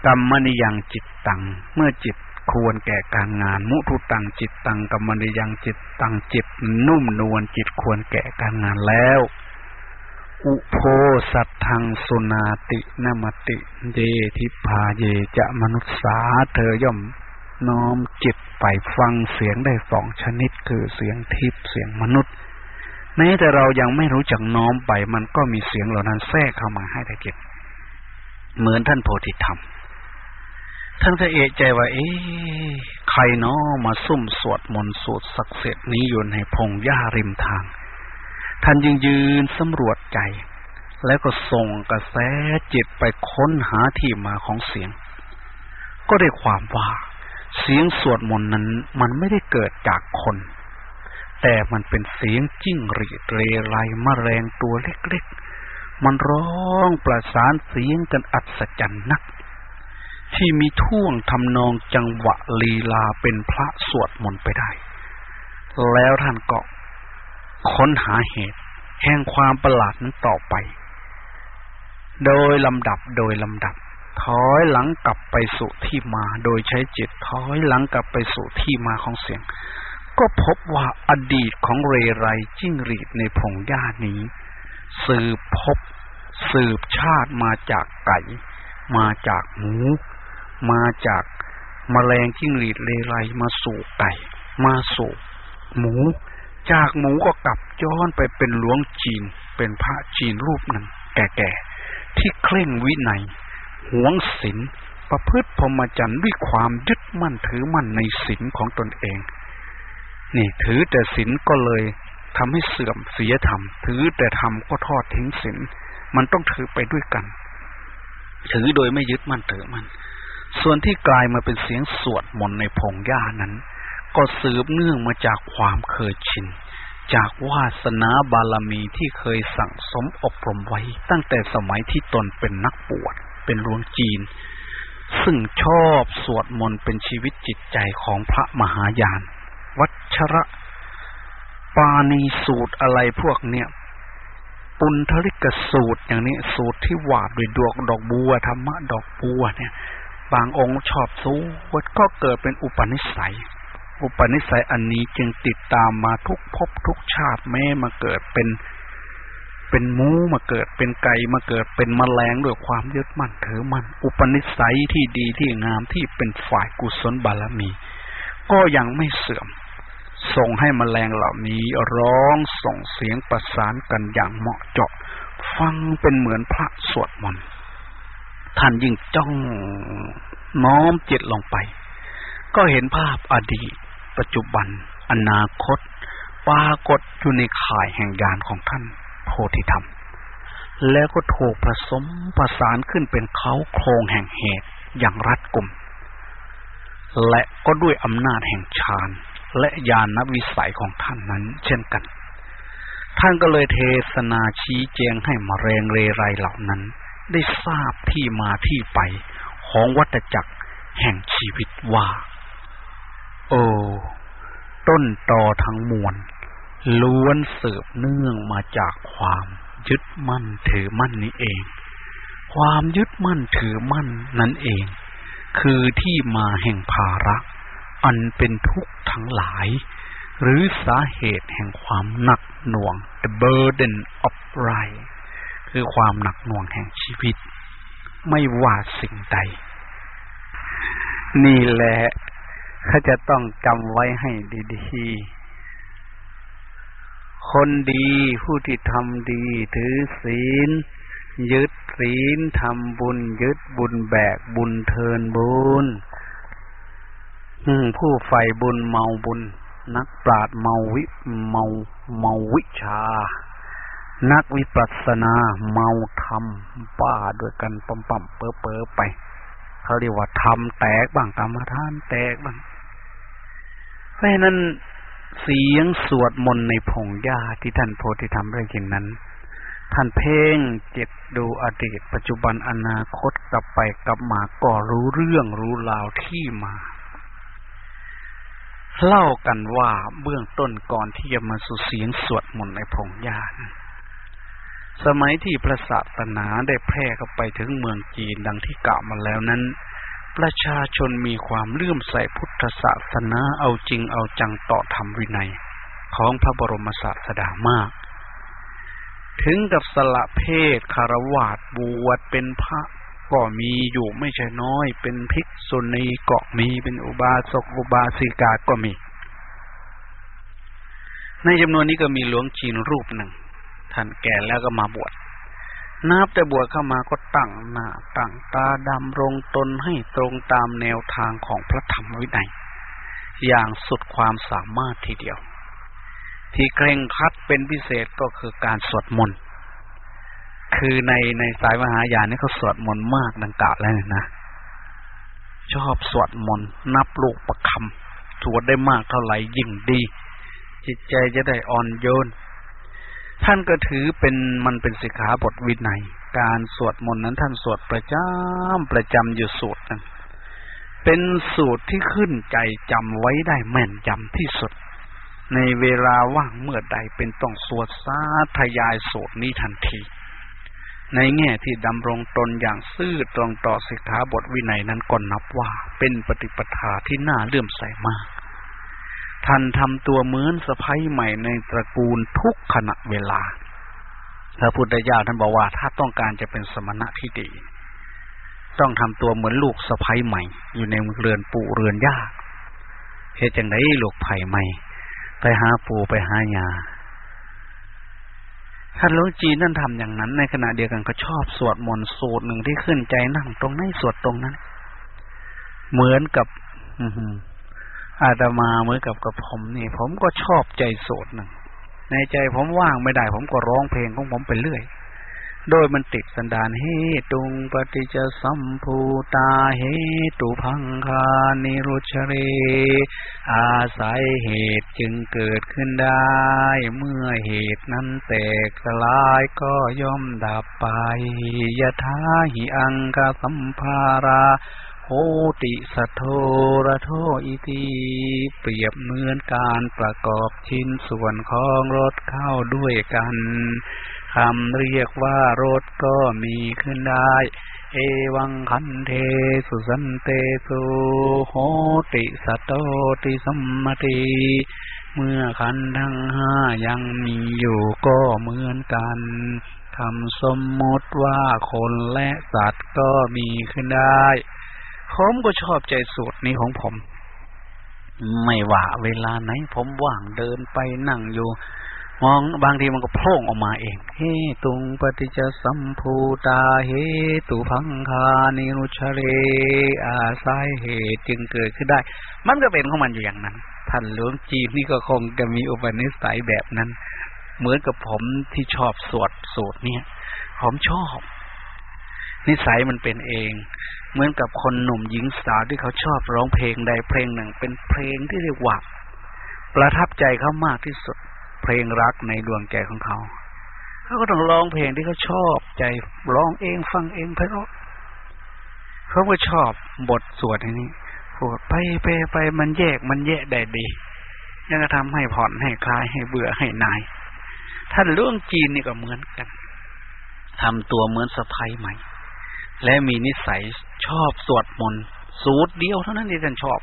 [SPEAKER 2] กรรมนิยังจิตตัง เมื่อจิต ควรแก่การงาน มุทุตังจิตตังกรรมนิยังจิตตังจิต นุ่มนวลจิตควรแก่การงานแล้ว อุโพสัตทังสุนาตินมติ เยทิพาเยจะมนุษสาเธอย่อมน้อมจิตไปฟังเสียงได้สองชนิดคือเสียงทิพย์เสียงมนุษย์แม้แต่เรายังไม่รู้จักน้อมไปมันก็มีเสียงเหล่านั้นแทรกเข้ามาให้ได้เก็บเหมือนท่านโพธิธรรม ท่านจะเอะใจว่า เอ๊ใครเนาะมาซุ่มสวดมนต์สูตรศักดิ์สิทธิ์นี้อยู่ในพงหญ้าริมทาง ท่านยังยืนสำรวจใจ แล้วก็ส่งกระแสจิตไปค้นหาที่มาของเสียง ก็ได้ความว่า เสียงสวดมนต์นั้นมันไม่ได้เกิดจากคน แต่มันเป็นเสียงจิ้งหรีดเรไรมะแรงตัวเล็กๆ มันร้องประสานเสียงกันอัศจรรย์นัก ที่มีท่วงทำนองจังหวะลีลาเป็นพระสวดมนต์ไปได้ แล้วท่านก็ค้นหาเหตุ แห่งความประหลาดนั้นต่อไป โดยลำดับโดยลำดับ ถอยหลังกลับไปสู่ที่มา โดยใช้จิตถอยหลังกลับไปสู่ที่มาของเสียง ก็พบว่าอดีตของเรไรจิ้งรีดในพงหญ้านี้ สืบพบ สืบชาติมาจากไก่ มาจากหมู มาจากมแมลงจิ้งหรีดเรไรมาสู่ไก่ มาสู่หมู จากหมูก็กลับย้อนไปเป็นหลวงจีน เป็นพระจีนรูปหนึ่งแก่ๆที่เคร่งวินัยหวงศีลประพฤติพรหมจรรย์ด้วยความยึดมั่นถือมั่นในศีลของตนเอง นี่ถือแต่ศีลก็เลยทำให้เสื่อมเสียธรรม ถือแต่ธรรมก็ทอดทิ้งศีลมันต้องถือไปด้วยกัน ถือโดยไม่ยึดมั่นถือมั่น ส่วนที่กลายมาเป็นเสียงสวดมนต์ในพงหญ้านั้น ก็สืบเนื่องมาจากความเคยชิน จากวาสนาบารมีที่เคยสั่งสมอบรมไว้ ตั้งแต่สมัยที่ตนเป็นนักบวชเป็นหลวงจีน ซึ่งชอบสวดมนต์เป็นชีวิตจิตใจของพระมหายาน วัชระปาณีสูตรอะไรพวกเนี้ยปุณธริกสูตรอย่างนี้สูตรที่วาดด้วยดอกดอกบัวธรรมะดอกบัวเนี่ย บางองค์ชอบสูวัดก็เกิดเป็นอุปนิสัย อุปนิสัยอันนี้จึงติดตามมาทุกภพทุกชาติแม้มาเกิดเป็น เป็นมูมาเกิดเป็นไก่มาเกิดเป็นมแมลงด้วยความยึดมั่นถือมั่นอุปนิสัยที่ดีที่งามที่เป็นฝ่ายกุศลบารมี ก็ยังไม่เสื่อม ส่งให้มแมลงเหล่านี้ร้องส่งเสียงประสานกันอย่างเหมาะเจาะ ฟังเป็นเหมือนพระสวดมนต์ ท่านยิ่งจ้องน้อมจิตลงไป ก็เห็นภาพอดีต ปัจจุบัน อนาคตปรากฏอยู่ในข่ายแห่งญาณของท่านโพธิธรรม แล้วก็ถูกผสมประสานขึ้นเป็นเขาโครงแห่งเหตุอย่างรัดกุม และก็ด้วยอำนาจแห่งฌานและญาณวิสัยของท่านนั้น เช่นกัน ท่านก็เลยเทศนาชี้แจงให้มาเรงเรไรเหล่านั้น ได้ทราบที่มาที่ไปของวัฏจักรแห่งชีวิตว่า โอ้ต้นตอทั้งมวลล้วนสืบเนื่องมาจากความยึดมั่นถือมั่นนี้เอง ความยึดมั่นถือมั่นนั่นเอง คือที่มาแห่งภาระ อันเป็นทุกข์ทั้งหลาย หรือสาเหตุแห่งความหนักหน่วง the burden of life คือความหนักหน่วงแห่งชีวิต ไม่ว่าสิ่งใด นี่แหละเขาจะต้องจำไว้ให้ดีคนดีผู้ที่ทำดี ถือศีล ยึดศีลทำบุญ ยึดบุญแบกบุญเทินบุญผู้ใฝ่บุญเมาบุญ นักปราดเมาวิเมาเมาวิชา นักวิปัสสนาเมาธรรมบ้าด้วยกันปั๊มปั๊มเปอเปอไปเขาเรียกว่าทำแตกบ้างกรรมฐานแตกบ้างเพราะนั้นเสียงสวดมนต์ในพงหญ้าที่ท่านโพธิธรรมได้ยินนั้น ท่านเพ่งเจ็ดดูอดีต ปัจจุบันอนาคตกลับไปกลับมาก็รู้เรื่องรู้ราวที่มาเล่ากันว่าเบื้องต้นก่อนที่จะมาสู่เสียงสวดมนต์ในพงหญ้า สมัยที่พระศาสนาได้แพร่เข้าไปถึงเมืองจีนดังที่กล่าวมาแล้วนั้น ประชาชนมีความเลื่อมใสพุทธศาสนาเอาจริงเอาจังต่อธรรมวินัย ของพระบรมศาสดามาก ถึงกับสละเพศคารวาสบวชเป็นพระก็มีอยู่ไม่ใช่น้อย เป็นภิกษุณีก็มีเป็นอุบาสกอุบาสิกาก็มี ในจำนวนนี้ก็มีหลวงจีนรูปหนึ่ง ท่านแก่แล้วก็มาบวชนับแต่บวชเข้ามาก็ตั้งหน้าตั้งตาดำรงตนให้ตรงตามแนวทางของพระธรรมวินัย อย่างสุดความสามารถทีเดียว ที่เคร่งครัดเป็นพิเศษก็คือการสวดมนต์คือในในสายมหายานนี่เขาสวดมนต์มากดังกล่าวแล้วนะชอบสวดมนต์นับลูกประคำสวดได้มากเท่าไหร่ยิ่งดี จิตใจจะได้อ่อนโยน ท่านก็ถือเป็นมันเป็นสิกขาบทวินัย การสวดมนต์นั้นท่านสวดประจำประจำอยู่สูตรนั้นเป็นสูตรที่ขึ้นใจจำไว้ได้แม่นจำที่สุด ในเวลาว่างเมื่อใดเป็นต้องสวดสาธยายสูตรนี้ทันที ในแง่ที่ดำรงตนอย่างซื่อตรงต่อสิกขาบทวินัยนั้นก็นับว่าเป็นปฏิปทาที่น่าเลื่อมใสมาก ท่านทำตัวเหมือนสะพ้ยใหม่ในตระกูลทุกขณะเวลาพระพุทธเจ้าท่านบอกว่า ถ้าต้องการจะเป็นสมณะที่ดี ต้องทำตัวเหมือนลูกสะพ้ยใหม่ อยู่ในเรือนปู่เรือนย่าเหตุจังไดลูกไผ่ใหม่ ไปหาปู่ไปหายาท่านหลวงจีนนั่นทำอย่างนั้น ในขณะเดียวกันก็ชอบสวดมนต์สูตรหนึ่งที่ขึ้นใจนั่งตรงนั้นสวดตรงนั้น เหมือนกับ อื อาตมาเหมือนกับกับผมนี่ ผมก็ชอบใจโสดหนึ่งในใจผมว่างไม่ได้ ผมก็ร้องเพลงของผมไปเรื่อย โดยมันติดสันดานเฮตุงปฏิจสัมภูตาเฮตุพังคานิรุชเร อาศัยเหตุจึงเกิดขึ้นได้ เมื่อเหตุนั้นแตกสลายก็ย่อมดับไปยะทาหิอังกสัมภารา โหติสัทโทระโทอิติเปรียบเหมือนการประกอบชิ้นส่วนของรถเข้าด้วยกันคำเรียกว่ารถก็มีขึ้นได้เอวังคันเทสุสันเตสุโหติสัตโตติสัมมติเมื่อขันทั้งห้ายังมีอยู่ก็เหมือนกันคำสมมติว่าคนและสัตว์ก็มีขึ้นได้ ผมก็ชอบใจสูตรนี้ของผม ไม่ว่าเวลาไหน ผมว่างเดินไปนั่งอยู่มองบางทีมันก็โผล่ออกมาเอง เฮตุงปฏิจสัมภูตาเฮตุพังคานิรุชเร อาศัยเหตุจึงเกิดขึ้นได้ มันก็เป็นของมันอยู่อย่างนั้น ท่านหลวงจีนนี่ก็คงจะมีอุปนิสัยแบบนั้น เหมือนกับผมที่ชอบสวดสูตรเนี่ย ผมชอบ นิสัยมันเป็นเอง เหมือนกับคนหนุ่มหญิงสาวที่เขาชอบร้องเพลงใดเพลงหนึ่ง เป็นเพลงที่เรียกว่าประทับใจเขามากที่สุด เพลงรักในดวงใจของเขา เขาก็ต้องร้องเพลงที่เขาชอบใจร้องเองฟังเองเพราะเขาก็ชอบบทสวดนี้พูดไปไปไปมันแยกมันแยกได้ดียังจะทำให้ผ่อนให้คลายให้เบื่อให้นายท่านเรื่องจีนนี่ก็เหมือนกันทำตัวเหมือนสะพายใหม่ และมีนิสัยชอบสวดมนต์สูตรเดียวเท่านั้นที่ท่านชอบ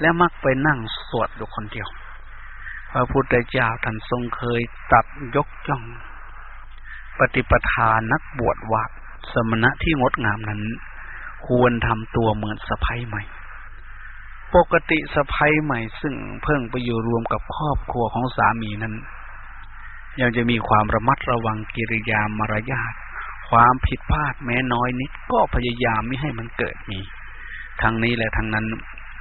[SPEAKER 2] และมักไปนั่งสวดอยู่คนเดียว พระพุทธเจ้าท่านทรงเคยตัดยกย่อง ปฏิปทานนักบวชวัดสมณะที่งดงามนั้น ควรทำตัวเหมือนสะพ้ยใหม่ ปกติสะพ้ยใหม่ซึ่งเพิ่งไปอยู่รวมกับครอบครัวของสามีนั้น ยังจะมีความระมัดระวังกิริยามารยาท ความผิดพลาดแม้น้อยนิดก็พยายามไม่ให้มันเกิดมี ทั้งนี้และทั้งนั้น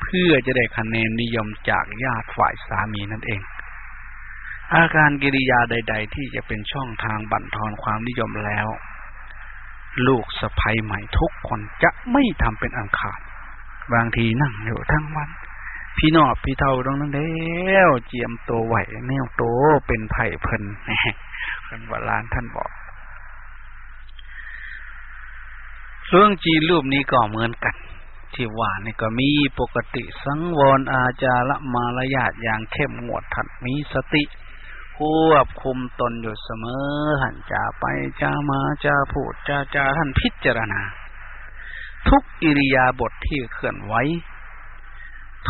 [SPEAKER 2] เพื่อจะได้คะแนนนิยมจากญาติฝ่ายสามีนั่นเอง อาการกิริยาใด ๆ ที่จะเป็นช่องทางบั่นทอนความนิยมแล้ว ลูกสะพ้ยใหม่ทุกคนจะไม่ทำเป็นอังขาดบางทีนั่งอยู่ทั้งวัน พี่นอบพี่เท่าตรงนั้นเด้วเจียมตัวไหวแนวโตเป็นไผ่เพิ่นแหมคนว่าลานท่านบอก เรื่องจีรูปนี้ก็เหมือนกัน ที่ว่านี่ก็มีปกติสังวรอาจาระมารยาทอย่างเข้มงวดท่านมีสติควบคุมตนอยู่เสมอท่านจะไปจะมาจะพูดจะจะท่านพิจารณา ทุกอิริยาบถทที่เคลื่อนไหว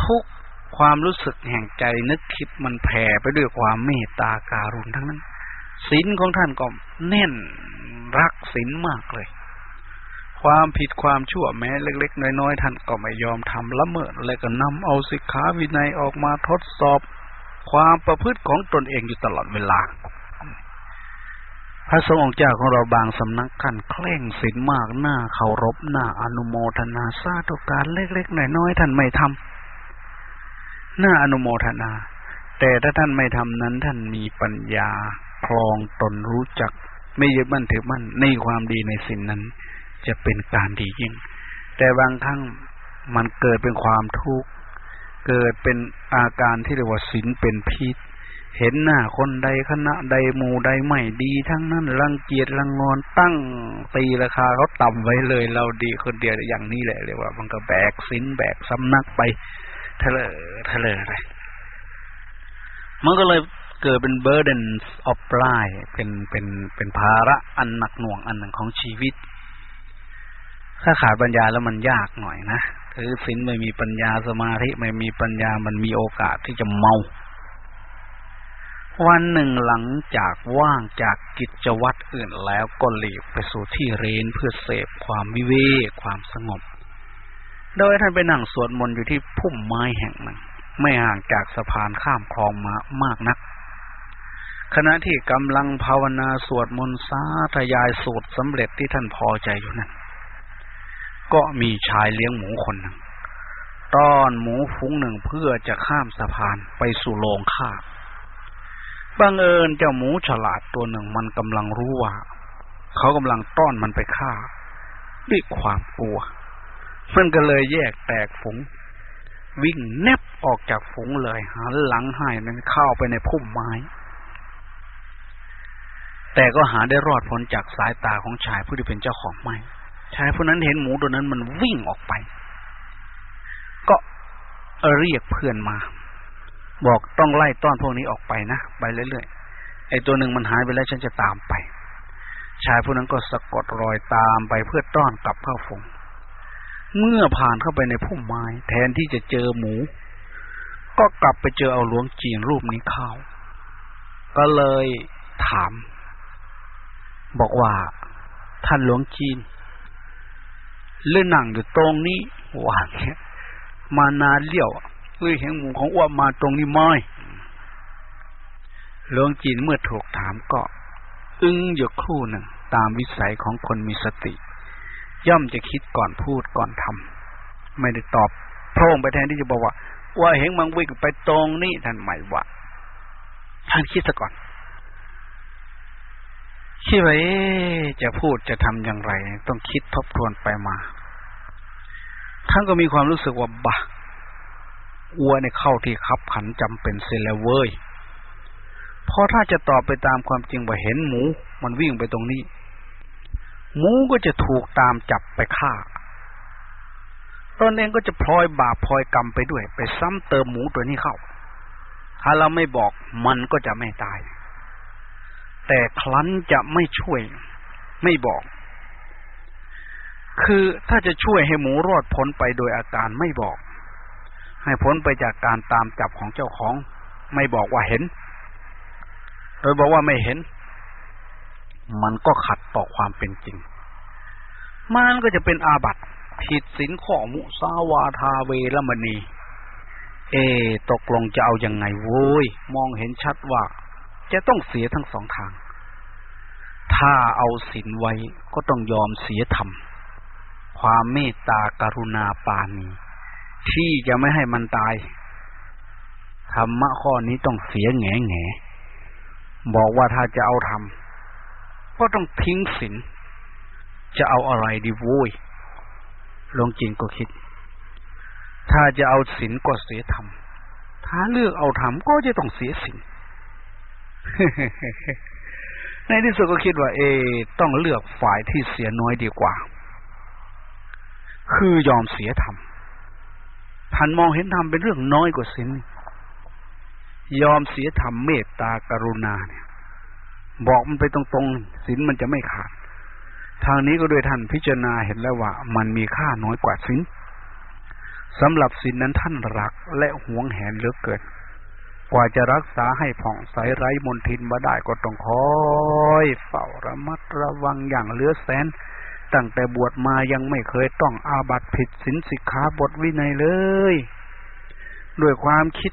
[SPEAKER 2] ทุกความรู้สึกแห่งใจนึกคิดมันแผ่ไปด้วยความเมตตาการุณทั้งนั้นศีลของท่านก็แน่นรักศีลมากเลย ความผิดความชั่วแม้เล็ก ๆ น้อยๆท่านก็ไม่ยอมทำละเมิดและก็นำเอาสิกขาวินัยออกมาทดสอบ ความประพฤติของตนเองอยู่ตลอดเวลา พระสงฆ์องค์เจ้าของเราบางสำนักขันเคร่งศีลมากหน้าเคารพหน้าอนุโมทนาสาธุการเล็กๆน้อยๆท่านไม่ทำหน้าอนุโมทนา แต่ถ้าท่านไม่ทำนั้นท่านมีปัญญาคลองตนรู้จัก ไม่ยึดมั่นถือมั่นในความดีในสิ่งนั้น จะเป็นการดียิ่ง แต่บางครั้งมันเกิดเป็นความทุกข์เกิดเป็นอาการที่เรียกว่าศีลเป็นพิษ เห็นหน้าคนใดคณะใดหมู่ใดไม่ดีทั้งนั้นรังเกียจรังงอนตั้งตีราคาเขาต่ำไว้เลย เราดีคนเดียวอย่างนี้แหละเรียกว่า มันก็แบกศีลแบกสำนักไปทะเลทะเลอะไรมันก็เลยเกิดเป็น burden of life เป็นเป็นเป็นภาระอันหนักหน่วงอันหนึ่งของชีวิต ถ้าขาดปัญญาแล้วมันยากหน่อยนะคือสินไม่มีปัญญาสมาธิไม่มีปัญญามันมีโอกาสที่จะเมา วันหนึ่งหลังจากว่างจากกิจวัตรอื่นแล้วก็หลีกไปสู่ที่เรนเพื่อเสพความวิเวกความสงบ โดยท่านไปนั่งสวดมนต์อยู่ที่พุ่มไม้แห่งหนึ่ง ไม่ห่างจากสะพานข้ามคลองมามากนักขณะที่กำลังภาวนาสวดมนต์สาธยายสูตรสำเร็จที่ท่านพอใจอยู่นั้น ก็มีชายเลี้ยงหมูคนหนึ่งต้อนหมูฟุ้งหนึ่งเพื่อจะข้ามสะพานไปสู่โรงฆ่าบังเอิญเจ้าหมูฉลาดตัวหนึ่งมันกำลังรู้ว่า เขากำลังต้อนมันไปฆ่า ด้วยความกลัวมันก็เลยแยกแตกฝูง วิ่งแนบออกจากฝูงเลยหันหลังให้มันเข้าไปในพุ่มไม้ แต่ก็หาได้รอดพ้นจากสายตาของชายผู้ที่เป็นเจ้าของไม้ ชายผู้นั้นเห็นหมูตัวนั้นมันวิ่งออกไป ก็เรียกเพื่อนมา บอกต้องไล่ต้อนพวกนี้ออกไปนะไปเรื่อยๆไอ้ตัวหนึ่งมันหายไปแล้วฉันจะตามไป ชายผู้นั้นก็สะกดรอยตามไปเพื่อต้อนกลับเข้าฝงเมื่อผ่านเข้าไปในพุ่มไม้ แทนที่จะเจอหมู ก็กลับไปเจอเอาหลวงจีนรูปนี้เข้าก็เลยถาม บอกว่าท่านหลวงจีน เลื่อนนั่งอยู่ตรงนี้ว่าเนี้ยมานานเลี้ยวเฮ้ยเห็นหมูของอ้วมาตรงนี้ไม่หลวงจีนเมื่อถูกถามก็ อึ้งอยู่ครู่หนึ่ง ตามวิสัยของคนมีสติ ย่อมจะคิดก่อนพูดก่อนทำไม่ได้ตอบโพร่งไปแทนที่จะบอกว่า ว่าเห็นมังวิ่งไปตรงนี้ท่านหมายว่าท่านคิดซะก่อนคิดว่าจะพูดจะทำอย่างไร ต้องคิดทบทวนไปมา ท่านก็มีความรู้สึกว่าบะอัวในเข้าที่คับขันจำเป็นเซลเว้ยพอถ้าจะตอบไปตามความจริงว่าเห็นหมู มันวิ่งไปตรงนี้ หมูก็จะถูกตามจับไปฆ่าตนเองก็จะพลอยบาปพลอยกรรมไปด้วย ไปซ้ำเติมหมูตัวนี้เข้า ถ้าเราไม่บอกมันก็จะไม่ตาย แต่คลั้นจะไม่ช่วย ไม่บอก คือถ้าจะช่วยให้หมูรอดพ้นไปโดยอาการไม่บอก ให้พ้นไปจากการตามจับของเจ้าของ ไม่บอกว่าเห็น โดยบอกว่าไม่เห็น มันก็ขัดต่อความเป็นจริง มันก็จะเป็นอาบัติผิดศีลข้อมุสาวาทาเวรมณี เอ ตกลงจะเอาอยัางไงโว้ย มองเห็นชัดว่า จะต้องเสียทั้งสองทาง ถ้าเอาศีลไว้ก็ต้องยอมเสียธรรม ความเมตตากรุณาปานีที่จะไม่ให้มันตายธรรมะข้อนี้ต้องเสียแง่แง่บอกว่าถ้าจะเอาทำก็ต้องทิ้งศีลจะเอาอะไรดีโว้ยลงจริงก็คิด ถ้าจะเอาศีลก็เสียธรรมถ้าเลือกเอาธรรมก็จะต้องเสียศีลในที่สุดก็คิดว่า เอ ต้องเลือกฝ่ายที่เสียน้อยดีกว่า คือยอมเสียธรรมท่านมองเห็นธรรมเป็นเรื่องน้อยกว่าศีลยอมเสียธรรมเมตตากรุณาเนี่ย บอกมันไปตรงๆศีลมันจะไม่ขาด ทางนี้ก็โดยท่านพิจารณาเห็นแล้วว่า มันมีค่าน้อยกว่าศีลสำหรับศีลนั้นท่านรักและหวงแหนเหลือเกินกว่าจะรักษาให้ผ่องใสไร้มนทินมาได้ก็ต้องคอย เฝ้าระมัดระวังอย่างเลือแสน ตั้งแต่บวชมายังไม่เคยต้องอาบัตผิดศีลสิกขาบทวินัยเลย ด้วยความคิด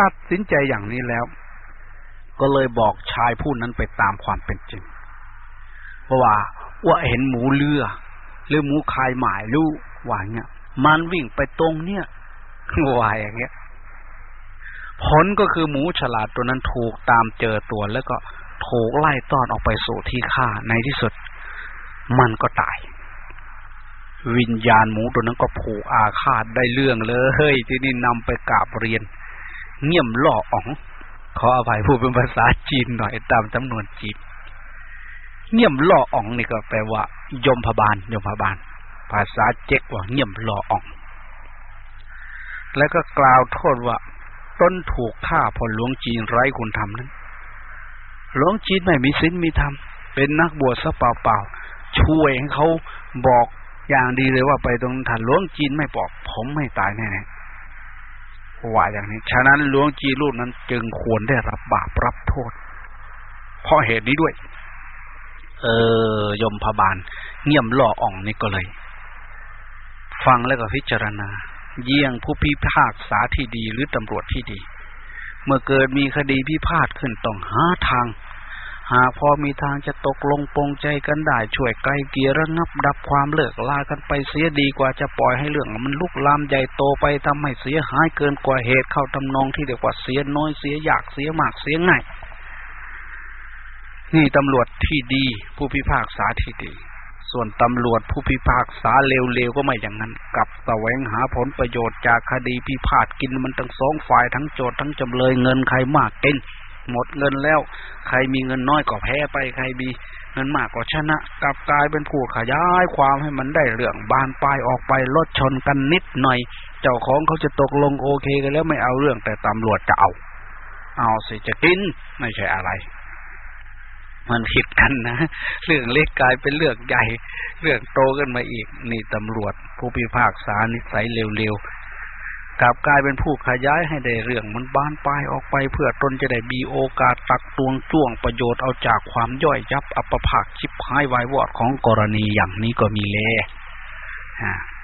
[SPEAKER 2] ตัดสินใจอย่างนี้แล้ว ก็เลยบอกชายผู้นั้นไปตามความเป็นจริง เพราะว่าว่าเห็นหมูเลือหรือหมูคายหมายรู้ว่าเนี่ยมันวิ่งไปตรงเนี่ยว่าอย่างเงี้ย ผลก็คือหมูฉลาดตัวนั้นถูกตามเจอตัวแล้วก็ถูกไล่ต้อนออกไปสู่ที่ฆ่าในที่สุด มันก็ตาย วิญญาณหมูตัวนั้นก็ผูกอาฆาตได้เรื่องเลยที่นี่นำไปกราบเรียน เงี่ยมล่ออ๋องขออภัยพูดเป็นภาษาจีนหน่อยตามจำนวนจีนเงี่ยมล่ออ๋องนี่ก็แปลว่า ยมพบาลยมพบาล ภาษาเจ๊กว่าเงี่ยมล่ออ๋อง แล้วก็กล่าวโทษว่า ต้นถูกฆ่าพอหลวงจีนไร้คุณธรรมนั้น หลวงจีนไม่มีศีลมีธรรม เป็นนักบวชซะเปล่า ช่วยให้เขาบอกอย่างดีเลยว่าไปตรงถันหลวงจีนไม่บอก ผมไม่ตายแน่ๆว่าอย่างนี้ ฉะนั้นหลวงจีนรูปนั้น จึงควรได้รับบาปรับโทษ เพราะเหตุนี้ด้วย เออยมพบาลเงี่ยมล่ออ่องนี่ก็เลย ฟังแล้วก็พิจารณา เยี่ยงผู้พิพากษาที่ดีหรือตำรวจที่ดี เมื่อเกิดมีคดีพิพาทขึ้นต้องหาทาง หากพอมีทางจะตกลงปงใจกันได้ช่วยไกลเกียระงับดับความเลิกลากันไปเสียดีกว่าจะปล่อยให้เรื่องมันลุกลามใหญ่โตไปทำให้เสียหายเกินกว่าเหตุเข้าทำนองที่เรียกว่าเสียน้อยเสียอยากเสียมากเสียง่ายนี่ตำรวจที่ดีผู้พิพากษาที่ดี ส่วนตำรวจผู้พิพากษาเร็วๆก็ไม่อย่างนั้นกับแสวงหาผลประโยชน์จากคดีพิพาทกินมันทั้งสองฝ่ายทั้งโจทย์ทั้งจำเลยเงินใครมากเก่ง หมดเงินแล้ว ใครมีเงินน้อยก็แพ้ไปใครมีเงินมากก็ชนะกลับกลายเป็นผู้ขยายความให้มันได้เรื่องบานปลายออกไปลดชนกันนิดหน่อย เจ้าของเขาจะตกลงโอเคกันแล้วไม่เอาเรื่องแต่ตำรวจจะเอา เอาสิจะกินไม่ใช่อะไร มันผิดกันนะเรื่องเล็กกลายเป็นเรื่องใหญ่ เรื่องโตขึ้นมาอีก นี่ตำรวจผู้พิพากษานิสัยเร็วๆ กลับกลายเป็นผู้ขยายให้ได้เรื่องมันบานปลายออกไป เพื่อตนจะได้มีโอกาสตักตวงจ้วงประโยชน์เอาจากความย่อยยับอัปภาคชิบหายวายวอดของกรณีอย่างนี้ก็มีแล่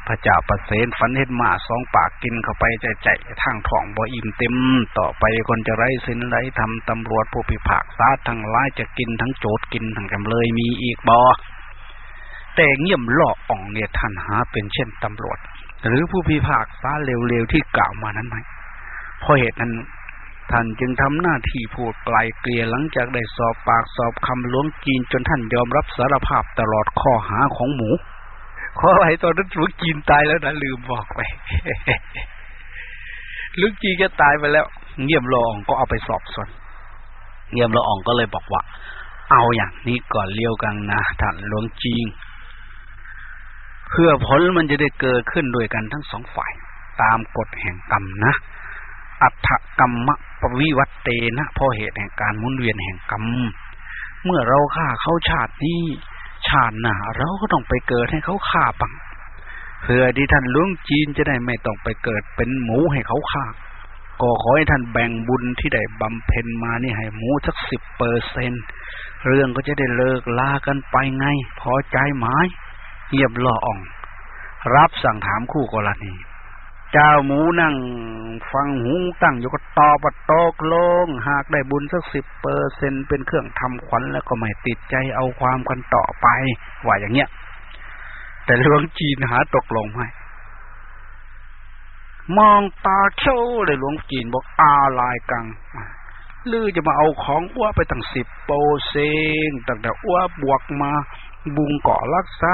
[SPEAKER 2] พระเจ้าประเสนฝันเห็นหมาสองปากกินเข้าไปใจใจทางท้องบ่อิ่มเต็ม ต่อไปคนจะไร้สินไร้ทำตำรวจผู้พิพากษาทั้งร้ายจะกินทั้งโจดกินทั้งจำเลยมีอีกบอแต่เงี่ยมหลออ่องเนี่ยท่านหาเป็นเช่นตำรวจ หรือผู้พิพากษาเร็วๆที่กล่าวมานั้นไหมเพราะเหตุนั้นท่านจึงทำหน้าที่พูดไกลเกลี่ยหลังจากได้สอบปากสอบคำล้วงจีนจนท่านยอมรับสารภาพตลอดข้อหาของหมูขออะไรตอนนั้นลุงจีนตายแล้วนะลืมบอกไปลุงจีนก็ตายไปแล้ว เงียบลองก็เอาไปสอบสวนเงียบลอองก็เลยบอกว่า เอาอย่างนี้ก่อนเลี้ยวกันนะท่านหลวงจีน เพื่อผลมันจะได้เกิดขึ้นด้วยกันทั้งสองฝ่าย ตามกฎแห่งกรรมนะอัตถกรรมปวิวัตเตนะพราะเหตุแห่งการมุนเวียนแห่งกรรม เมื่อเราฆ่าเขาชาตินี้ชาติหน้าเราก็ต้องไปเกิดให้เขาฆ่าปังเพื่อที่ท่านลุงจีนจะได้ไม่ต้องไปเกิดเป็นหมูให้เขาฆ่า ก็ขอให้ท่านแบ่งบุญที่ได้บำเพ็ญมานี่ให้หมูสักสิบเปอร์เซนเรื่องก็จะได้เลิกลากันไปไง พอใจไหม เงียบล่ออ่อง รับสั่งถามคู่กรณีเจ้าหมูนั่งฟังหูตั้งอยู่ก็ตอบัดตกลง หากได้บุญสักสิบเปอร์เซ็นเป็นเครื่องทำขวัญแล้วก็ไม่ติดใจเอาความกันต่อไป ว่าอย่างเงี้ย แต่หลวงจีนหาตกลงให้มองตาเขียวเลยหลวงจีนบอกอาลายกังลือจะมาเอาของอ้วไปตั้งสิบโปเซงตั้งแต่อ้วบวกมา บุงเกาะรักษา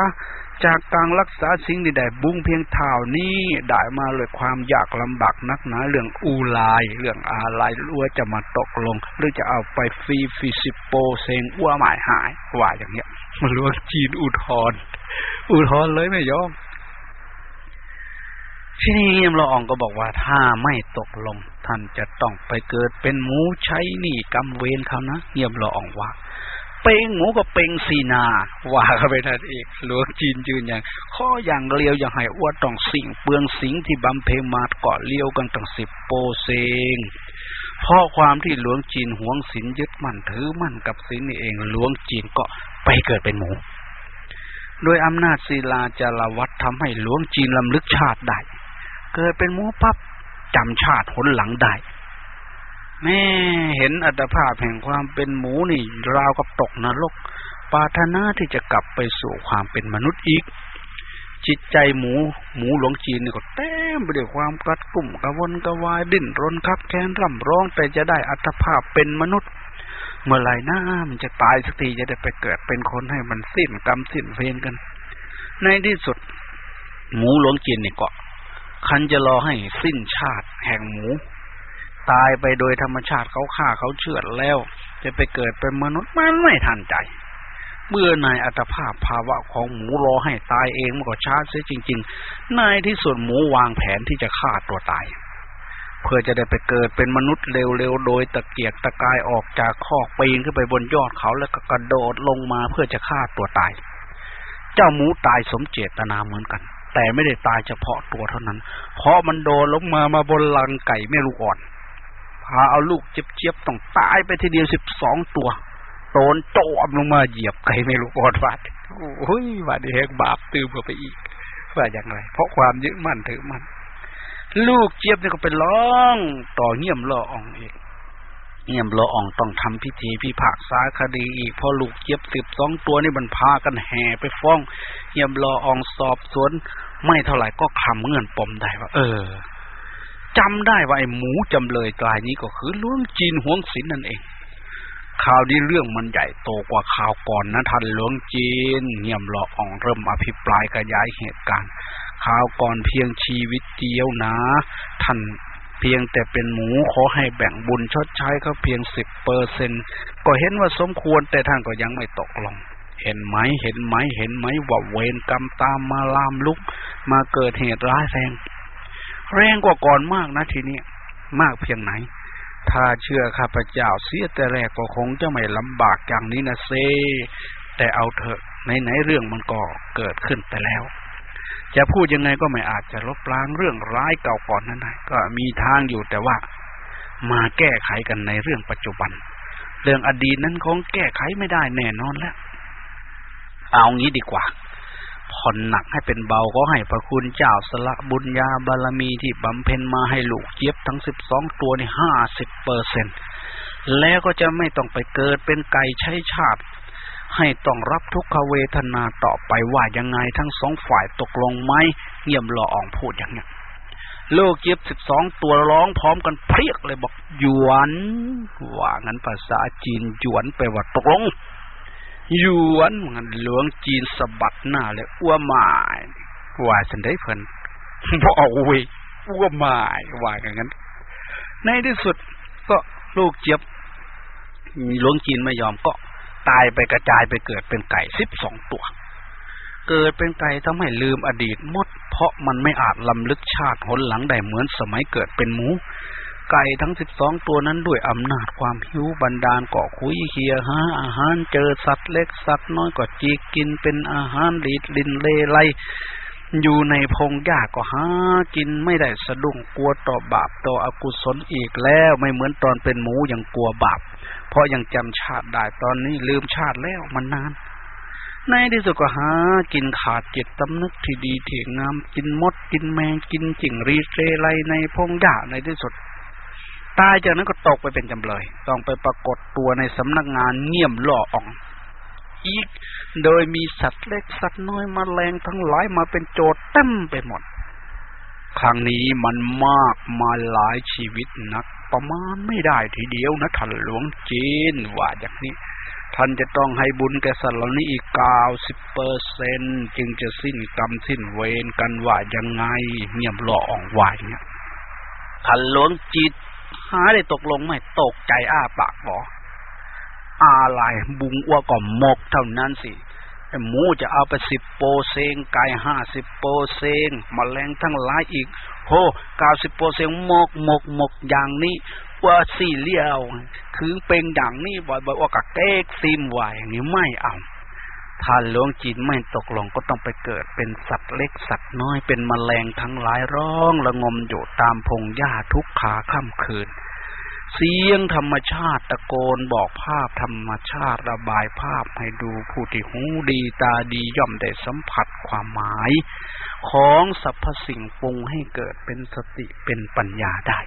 [SPEAKER 2] จากการรักษาสิ่งใดๆบุ้งเพียงเท่านี้ได้มาเลยความยากลำบากนักหนาเรื่องอูลาย เรื่องอะไรอ้วจะมาตกลง หรือจะเอาไปฟรีฟรีสิบโปเซงอ้วหมายหายว่าอย่างเงี้ยมันรวงจีนอุทธรอุทธรเลยไม่ยอมที่นี่เยี่ยมละอองก็บอกว่าถ้าไม่ตกลง ท่านจะต้องไปเกิดเป็นหมูใช้หนี่กรรมเวรเขานะเยี่ยมละอองว่า เป่งหมูก็เป่งสีนาว่าเขาไปนั่นเองหลวงจีนยืนอย่างข้ออย่างเลียวอย่างให้อ้วต้องสิ่งเปลืองสิงที่บำเพ็ญมาเกาะเลี้ยวกันตั้งสิบโปเซงเพราะความที่หลวงจีนหวงศีลยึดมั่นถือมั่นกับศีลนี่เองหลวงจีนก็ไปเกิดเป็นหมู โดยอำนาจศีลาจารวัตทำให้หลวงจีนลำลึกชาติได้ เกิดเป็นหมูปั๊บจำชาติผลหลังได้ แม่เห็นอัตภาพแห่งความเป็นหมูนี่ ราวกับตกนรกปาถนาที่จะกลับไปสู่ความเป็นมนุษย์อีก จิตใจหมู หมูหลวงจีนนี่ก็เต็มไปด้วยความกัดกุ่มกระวนกระวายดิ้นรนคับแค้นร่ำร้องแต่จะได้อัตภาพเป็นมนุษย์ เมื่อไรหน้ามันจะตายสักทีจะได้ไปเกิดเป็นคนให้มันสิ้นกรรมสิ้นเวรกัน ในที่สุด หมูหลวงจีนนี่ก็คันจะรอให้สิ้นชาติแห่งหมู ตายไปโดยธรรมชาติเขาฆ่าเขาเชือดแล้ว จะไปเกิดเป็นมนุษย์มันไม่ทันใจ เมื่อนายอัตภาพภาวะของหมูรอให้ตายเองมันก็ช้าเสียจริงๆในที่สุดหมูวางแผนที่จะฆ่าตัวตายเพื่อจะได้ไปเกิดเป็นมนุษย์เร็วๆ โดยตะเกียกตะกายออกจากคอกปีนขึ้นไปบนยอดเขาแล้วก็กระโดดลงมาเพื่อจะฆ่าตัวตาย เจ้าหมูตายสมเจตนาเหมือนกัน แต่ไม่ได้ตายเฉพาะตัวเท่านั้น เพราะมันโดนลงมามาบนลังไก่ไม่ลูกอ่อน พาเอาลูกเจี๊ยบๆต้องตายไปทีเดียวสิบสองตัวโตนโจมลงมาเหยียบไก่ไม่ลูกอ่อนวาดโอ้ยว่าดีแหกบาปตื่มไปอีกว่าอย่างไร เพราะความยึดมั่นถือมั่นลูกเจี๊ยบนี่ก็เป็นร้องต่อเงี่ยมล่ออ่องอีกเงี่ยมละอองต้องทำพิธีพิพากษาคดีอีกพอลูกเจี๊ยบสิบสองตัวนี่มันพากันแห่ไปฟ้องเงี่ยมละอองสอบสวน ไม่เท่าไหร่ก็คำเงื่อนปมได้ว่า เออ จำได้ว่าไอ้หมูจำเลยกลายนี้ก็คือล่วงจีนห่วงศิลนั่นเองข่าวนี้เรื่องมันใหญ่โตกว่าข่าวก่อนนะท่านหลวงจีนเงี่ยมละอองเริ่มอภิปรายขยายเหตุการณ์ข่าวก่อนเพียงชีวิตเดียวนะ ท่านเพียงแต่เป็นหมูขอให้แบ่งบุญชดใช้เขาเพียงสิบเปอร์เซนก็เห็นว่าสมควรแต่ท่านก็ยังไม่ตกลง เห็นไหมเห็นไหมเห็นไหมว่าเวรกรรมตามมาลามลุก มาเกิดเหตุร้ายแรง แรงกว่าก่อนมากนะทีนี้มากเพียงไหน ถ้าเชื่อข้าพเจ้าเสียแต่แรกก็คงจะไม่ลำบากอย่างนี้นะเซ แต่เอาเถอะไหนๆเรื่องมันก็เกิดขึ้นไปแล้ว จะพูดยังไงก็ไม่อาจจะลบล้างเรื่องร้ายเก่าก่อนนั้นได้ก็มีทางอยู่แต่ว่ามาแก้ไขกันในเรื่องปัจจุบัน เรื่องอดีตนั้นคงแก้ไขไม่ได้แน่นอนแล้ว เอางี้ดีกว่า ผ่อนหนักให้เป็นเบาก็ให้พระคุณเจ้าสละบุญญาบารมีที่บำเพ็ญมาให้ลูกเจี๊ยบทั้งสิบสองตัวนี่ห้าสิบเปอร์เซ็นแล้วก็จะไม่ต้องไปเกิดเป็นไก่ใช้ชาติ ให้ต้องรับทุกขเวทนาต่อไปว่ายังไงทั้งสองฝ่ายตกลงไหมเงียบหล่ออ่องพูดอย่างเนี้ยโลกเย็บสิบสองตัวร้องพร้อมกันเพียกเลยบอกหยวนว่างั้นภาษาจีนหยวนไปว่าตกลง ยวนงั้นหลวงจีนสะบัดหน้าเลยอ้วหมายว่าฉันได้เพิ่นบอกเอาเว้ยอ้วหมายว่าอย่างนั้น ในที่สุดก็ลูกเจี๊ยบหลวงจีนไม่ยอมก็ตายไปกระจายไปเกิดเป็นไก่สิบสองตัว เกิดเป็นไก่ทำให้ลืมอดีตหมด เพราะมันไม่อาจลำลึกชาติหนหลังได้เหมือนสมัยเกิดเป็นหมู ไก่ทั้งสิบสองตัวนั้นด้วยอำนาจความหิวบันดาลเกาะคุยเคียหาอาหารเจอสัตว์เล็กสัตว์น้อยก็จีกินเป็นอาหารลีดลินเลไลอยู่ในพงหญ้าก็หากินไม่ได้สะดุ้งกลัวต่อบาปต่ออกุศลอีกแล้วไม่เหมือนตอนเป็นหมูยังกลัวบาป เพราะยังจำชาติได้ตอนนี้ลืมชาติแล้วมันนาน ในที่สุดก็หากินขาดจิตตำนึกที่ดีที่งามกินมดกินแมงกินจิ่งรีเรไรในพงหญ้าในที่สุด ตายจากนั้นก็ตกไปเป็นจำเลย ต้องไปปรากฏตัวในสำนักงานเงี่ยมล่ออ่อง อีก โดยมีสัตว์เล็กสัตว์น้อยมาแรงทั้งหลายมาเป็นโจทย์เต็มไปหมด ครั้งนี้มันมากมาหลายชีวิตนัก ประมาณไม่ได้ทีเดียวนะท่านหลวงจีนว่าอย่างนี้ ท่านจะต้องให้บุญแก่สัตว์เหล่านี้อีกเก้าสิบเปอร์เซนจึงจะสิ้นกรรมสิ้นเวรกันว่ายังไง เงียบหล่ออ่องวายเนี่ยท่านหลวงจิต หาได้ตกลงไม่ตกใจอ้าปากบอกอะไรบุงอ้วก็หมกเท่านั้นสิหมูจะเอาไปสิบโปเซงไก่ห้าสิบโปเซงมแมลงทั้งหลายอีกโหเก้าสิบโปเซงหมกหมกหมกอย่างนี้ว่าสี่เลี้ยว คือเป็นอย่างนี้บ่อยๆว่ากับเก๊กซิมไหวอย่างนี้ไม่เอา ถ้าหลวงจีนไม่ตกลงก็ต้องไปเกิดเป็นสัตว์เล็กสัตว์น้อยเป็นมแมลงทั้งหลายร้องระงมอยู่ตามพงหญ้าทุกขาค่ำคืน เสียงธรรมชาติตะโกนบอกภาพธรรมชาติระบายภาพให้ดูผู้ที่หูดีตาดีย่อมได้สัมผัสความหมาย ของสรรพสิ่งปรุงให้เกิดเป็นสติเป็นปัญญาได้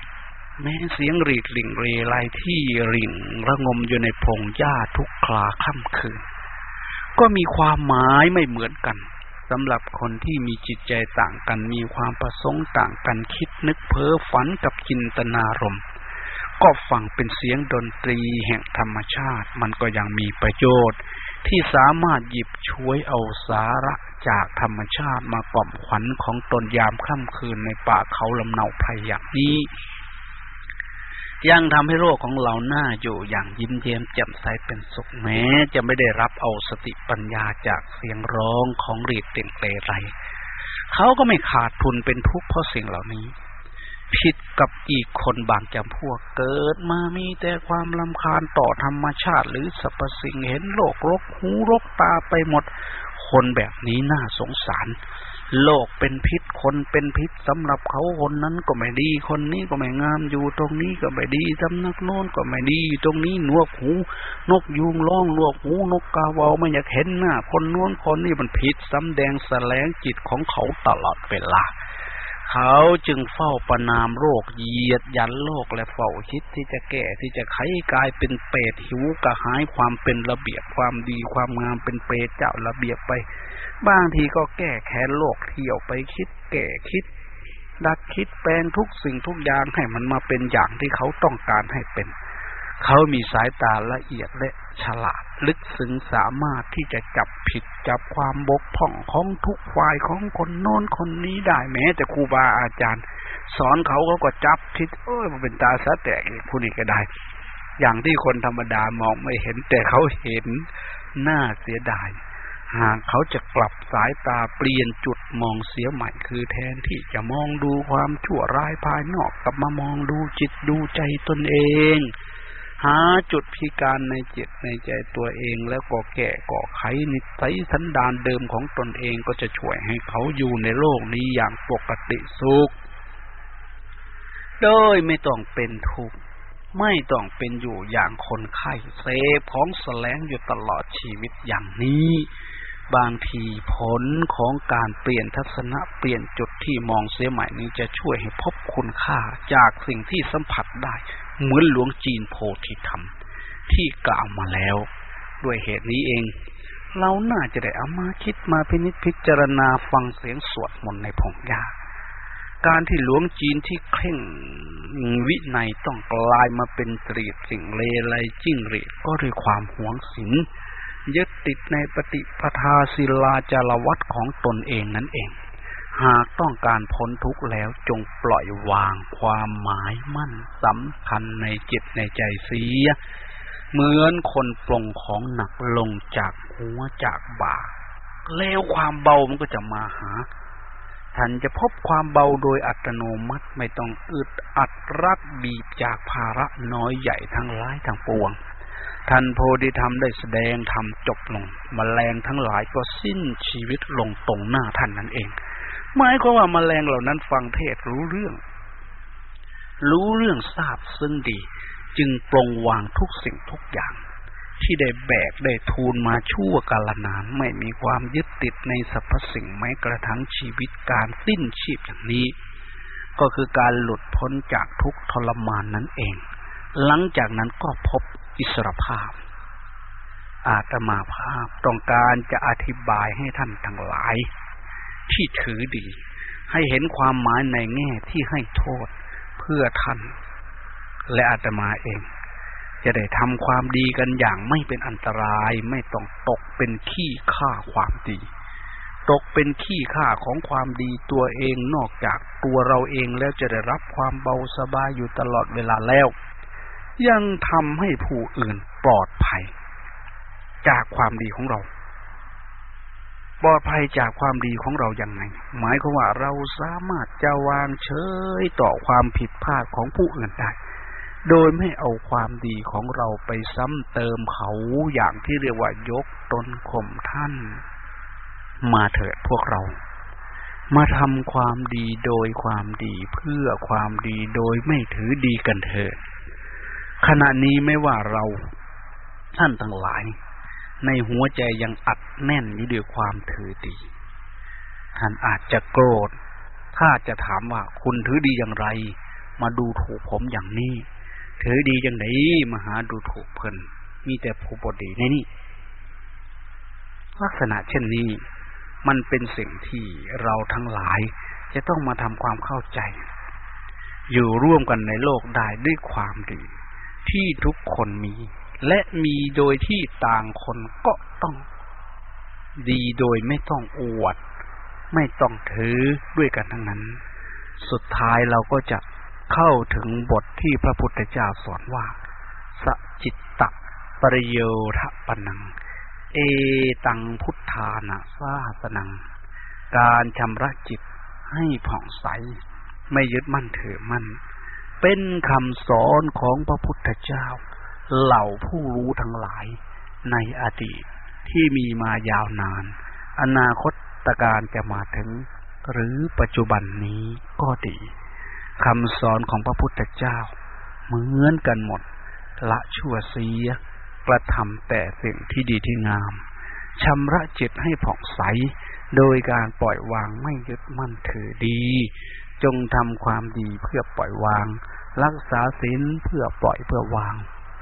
[SPEAKER 2] แม้เสียงรีดลิ่งเรไรที่ริ่งระงมอยู่ในพงหญ้าทุกคลาค่ำคืน ก็มีความหมายไม่เหมือนกันสำหรับคนที่มีจิตใจต่างกัน มีความประสงค์ต่างกันคิดนึกเพ้อฝันกับจินตนารมก็ฟังเป็นเสียงดนตรีแห่งธรรมชาติ มันก็ยังมีประโยชน์ ที่สามารถหยิบช่วยเอาสาระจากธรรมชาติมากล่อมขวัญของตนยามค่ำคืนในป่าเขาลำเนาไพรอย่างนี้ ยังทำให้โลกของเราหน้าอยู่อย่างยิ้มเย้มแจ่มใสเป็นสุขแม้ จะไม่ได้รับเอาสติปัญญาจากเสียงร้องของรีดเต่งเปรไรเขาก็ไม่ขาดทุนเป็นทุกข์เพราะสิ่งเหล่านี้ ผิดกับอีกคนบางจำพวกเกิดมามีแต่ความลำคาญต่อธรรมชาติ หรือสรรพสิ่งเห็นโลกรกหูรกตาไปหมด คนแบบนี้น่าสงสาร โลกเป็นพิษคนเป็นพิษสำหรับเขาคนนั้นก็ไม่ดี คนนี้ก็ไม่งามอยู่ตรงนี้ก็ไม่ดีสำนักโน้นก็ไม่ดีตรงนี้นวกหู นกยุงร้องนวกหูนกกาวาวไม่อยากเห็นหน้าคนน้นคนนี้มันพิษสำแดงแสลงจิตของเขาตลอดเวลาเขาจึงเฝ้าประนามโรคเหยียดยันโลกและเฝ้าคิดที่จะแก่ที่จะไขกายเป็นเปรตหิวกระหายความเป็นระเบียบความดีความงามเป็นเปรตเจ้าระเบียบไป บางทีก็แก้แค้นโลกเที่ยวไปคิด แก่คิดดัดคิดแปลงทุกสิ่งทุกอย่างให้มันมาเป็นอย่างที่เขาต้องการให้เป็น เขามีสายตาละเอียดและฉลาดลึกซึ้งสามารถที่จะจับผิดจับความบกพร่องของทุกฝ่ายของคนโน้นคนนี้ได้แม้แต่ครูบาอาจารย์ สอนเขาเขาก็จับผิดเอ้ยมันเป็นตาสะแตกผู้นี้ก็ได้ อย่างที่คนธรรมดามองไม่เห็นแต่เขาเห็นน่าเสียดาย หากเขาจะกลับสายตาเปลี่ยนจุดมองเสียใหม่คือแทนที่จะมองดูความชั่วร้ายภายนอกกลับมามองดูจิตดูใจตนเอง หาจุดพิการในจิตในใจตัวเองแล้วก็แก้ก่อไขนิสัยสันดานเดิมของตนเองก็จะช่วยให้เขาอยู่ในโลกนี้อย่างปกติสุข โดยไม่ต้องเป็นทุกข์ไม่ต้องเป็นอยู่อย่างคนไข้เสพของแสลงอยู่ตลอดชีวิตอย่างนี้ บางทีผลของการเปลี่ยนทัศนะเปลี่ยนจุดที่มองเสียใหม่นี้จะช่วยให้พบคุณค่าจากสิ่งที่สัมผัสได้ เหมือนหลวงจีนโพธิธรรม ที่กล่าวมาแล้ว ด้วยเหตุนี้เอง เราน่าจะได้เอามาคิดมาพินิจพิจารณาฟังเสียงสวดมนต์ในพงหญ้าการที่หลวงจีนที่เคร่งวินัยต้องกลายมาเป็นตรีสิ่งเลไลจิ้งรีก็ด้วยความหวงศีล ยึดติดในปฏิปทาศิลาจารวัตของตนเองนั่นเอง หากต้องการพ้นทุกข์แล้วจงปล่อยวางความหมายมั่นสำคัญในจิตในใจเสีย เหมือนคนปลงของหนักลงจากหัวจากบ่า แล้วความเบามันก็จะมาหาท่านจะพบความเบาโดยอัตโนมัติไม่ต้องอึดอัดรัดบีบจากภาระน้อยใหญ่ทั้งหลายทั้งปวง ท่านโพธิธรรมได้แสดงธรรมจบลงมแมลงทั้งหลายก็สิ้นชีวิตลงตรงหน้าท่านนั่นเองหมายความว่ามาแมลงเหล่านั้นฟังเทศรู้เรื่อง รู้เรื่องทราบซึ่งดี จึงปรงวางทุกสิ่งทุกอย่าง ที่ได้แบกได้ทูลมาชั่วกาลนานไม่มีความยึดติดในสรรพสิ่งแม้กระทั่งชีวิตการสิ้นชีพอย่างนี้ ก็คือการหลุดพ้นจากทุกทรมานนั่นเองหลังจากนั้นก็พบ อิสรภาพ อาตมาภาพต้องการจะอธิบายให้ท่านทั้งหลาย ที่ถือดี ให้เห็นความหมายในแง่ที่ให้โทษเพื่อท่าน และอาตมาเอง จะได้ทำความดีกันอย่างไม่เป็นอันตรายไม่ต้องตกเป็นขี้ข้าความดีตกเป็นขี้ข้าของความดีตัวเองนอกจากตัวเราเองแล้วจะได้รับความเบาสบายอยู่ตลอดเวลาแล้ว ยังทำให้ผู้อื่นปลอดภัย จากความดีของเรา ปลอดภัยจากความดีของเราอย่างไง หมายความว่าเราสามารถจะวางเฉยต่อความผิดพลาดของผู้อื่นได้ โดยไม่เอาความดีของเราไปซ้ำเติมเขาอย่างที่เรียกว่ายกตนข่มท่าน มาเถิดพวกเรามาทำความดีโดยความดีเพื่อความดีโดยไม่ถือดีกันเถิด ขณะนี้ไม่ว่าเราท่านทั้งหลาย ในหัวใจยังอัดแน่นอยู่ด้วยความถือดี ท่านอาจจะโกรธ ถ้าจะถามว่าคุณถือดีอย่างไร มาดูถูกผมอย่างนี้ ถือดีจังไดมาหาดูถูกเพิ่นมีแต่ผู้บดีในนี่ลักษณะเช่นนี้ มันเป็นสิ่งที่เราทั้งหลาย จะต้องมาทำความเข้าใจ อยู่ร่วมกันในโลกได้ด้วยความดี ที่ทุกคนมี และมีโดยที่ต่างคนก็ต้อง ดีโดยไม่ต้องอวด ไม่ต้องถือด้วยกันทั้งนั้น สุดท้ายเราก็จะเข้าถึงบทที่พระพุทธเจ้าสอนว่า สจิตตะปริโยทะปนัง เอตังพุทธานะสาสนัง การชำระจิตให้ผ่องใส ไม่ยึดมั่นถือมั่น เป็นคำสอนของพระพุทธเจ้า เหล่าผู้รู้ทั้งหลายในอดีตที่มีมายาวนาน อนาคตการจะมาถึง หรือปัจจุบันนี้ก็ดีคำสอนของพระพุทธเจ้า เหมือนกันหมด ละชั่วเสีย กระทำแต่สิ่งที่ดีที่งามชำระจิตให้ผ่องใส โดยการปล่อยวางไม่ยึดมั่นถือดี จงทำความดีเพื่อปล่อยวาง รักษาศีลเพื่อปล่อยเพื่อวาง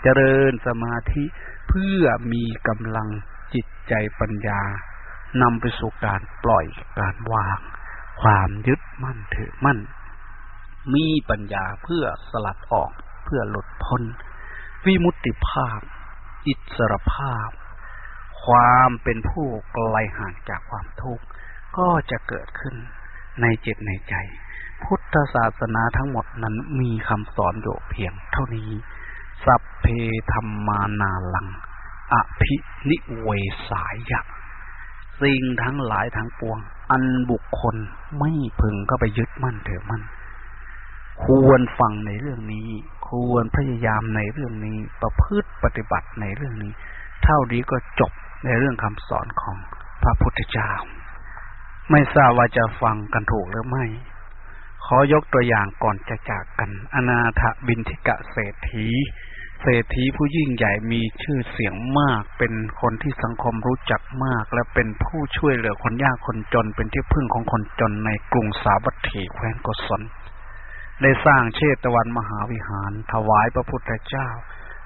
[SPEAKER 2] เจริญสมาธิเพื่อมีกำลังจิตใจปัญญานำไปสู่การปล่อยการวาง ความยึดมั่นถือมั่น มีปัญญาเพื่อสลัดออกเพื่อหลุดพ้น วิมุตติภาพ อิสรภาพ ความเป็นผู้ไกลห่างจากความทุกข์ ก็จะเกิดขึ้นในจิตในใจ พุทธศาสนาทั้งหมดนั้นมีคำสอนอยู่เพียงเท่านี้ สัพเพธรรมานาลัง อภินิเวสายะ สิ่งทั้งหลายทั้งปวง อันบุคคลไม่พึงก็ไปยึดมั่นเถอมั่น ควรฟังในเรื่องนี้ ควรพยายามในเรื่องนี้ ประพฤติปฏิบัติในเรื่องนี้ เท่านี้ก็จบในเรื่องคำสอนของพระพุทธเจ้า ไม่ทราบว่าจะฟังกันถูกหรือไม่ ขอยกตัวอย่างก่อนจะจากกัน อนาถบินทิกะเศรษฐี เศรษฐีผู้ยิ่งใหญ่มีชื่อเสียงมาก เป็นคนที่สังคมรู้จักมาก และเป็นผู้ช่วยเหลือคนยากคนจน เป็นที่พึ่งของคนจนในกรุงสาวัตถีแคว้นกศลได้สร้างเชตวันมหาวิหาร ถวายพระพุทธเจ้า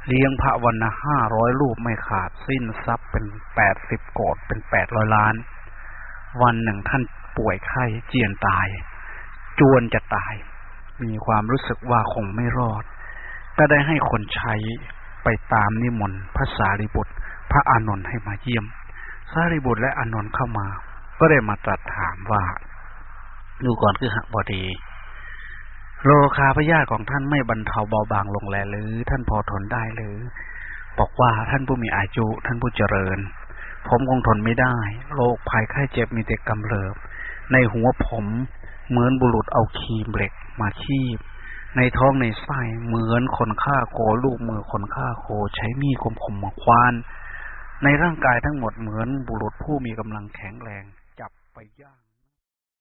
[SPEAKER 2] เลี้ยงพระวันละห้าร้อยรูปไม่ขาดสิ้นทรัพย์เป็นแปดสิบโกดเป็นแปดร้อยล้าน วันหนึ่งท่านป่วยไข้เจียนตาย จวนจะตาย มีความรู้สึกว่าคงไม่รอด ก็ได้ให้คนใช้ไปตามนิมนต์พระสารีบุตร พระอานนท์ให้มาเยี่ยม สารีบุตรและอานนท์เข้ามา ก็ได้มาตรัสถามว่าดูก่อนคือหักบอดีโรคาพยาธิของท่านไม่บรรเทาเบาบางลงแลหรือ ท่านพอทนได้หรือ บอกว่าท่านผู้มีอายุท่านผู้เจริญ ผมคงทนไม่ได้ โรคภัยไข้เจ็บมีแต่กำเริบ ในหัวผม เหมือนบุรุษเอาคีมเหล็กมาคีบ ในท้องในไส้เหมือนคนฆ่าโคลูกมือคนฆ่าโคใช้มีดคมคมมาควาน ในร่างกายทั้งหมดเหมือนบุรุษผู้มีกำลังแข็งแรง จับไปย่าง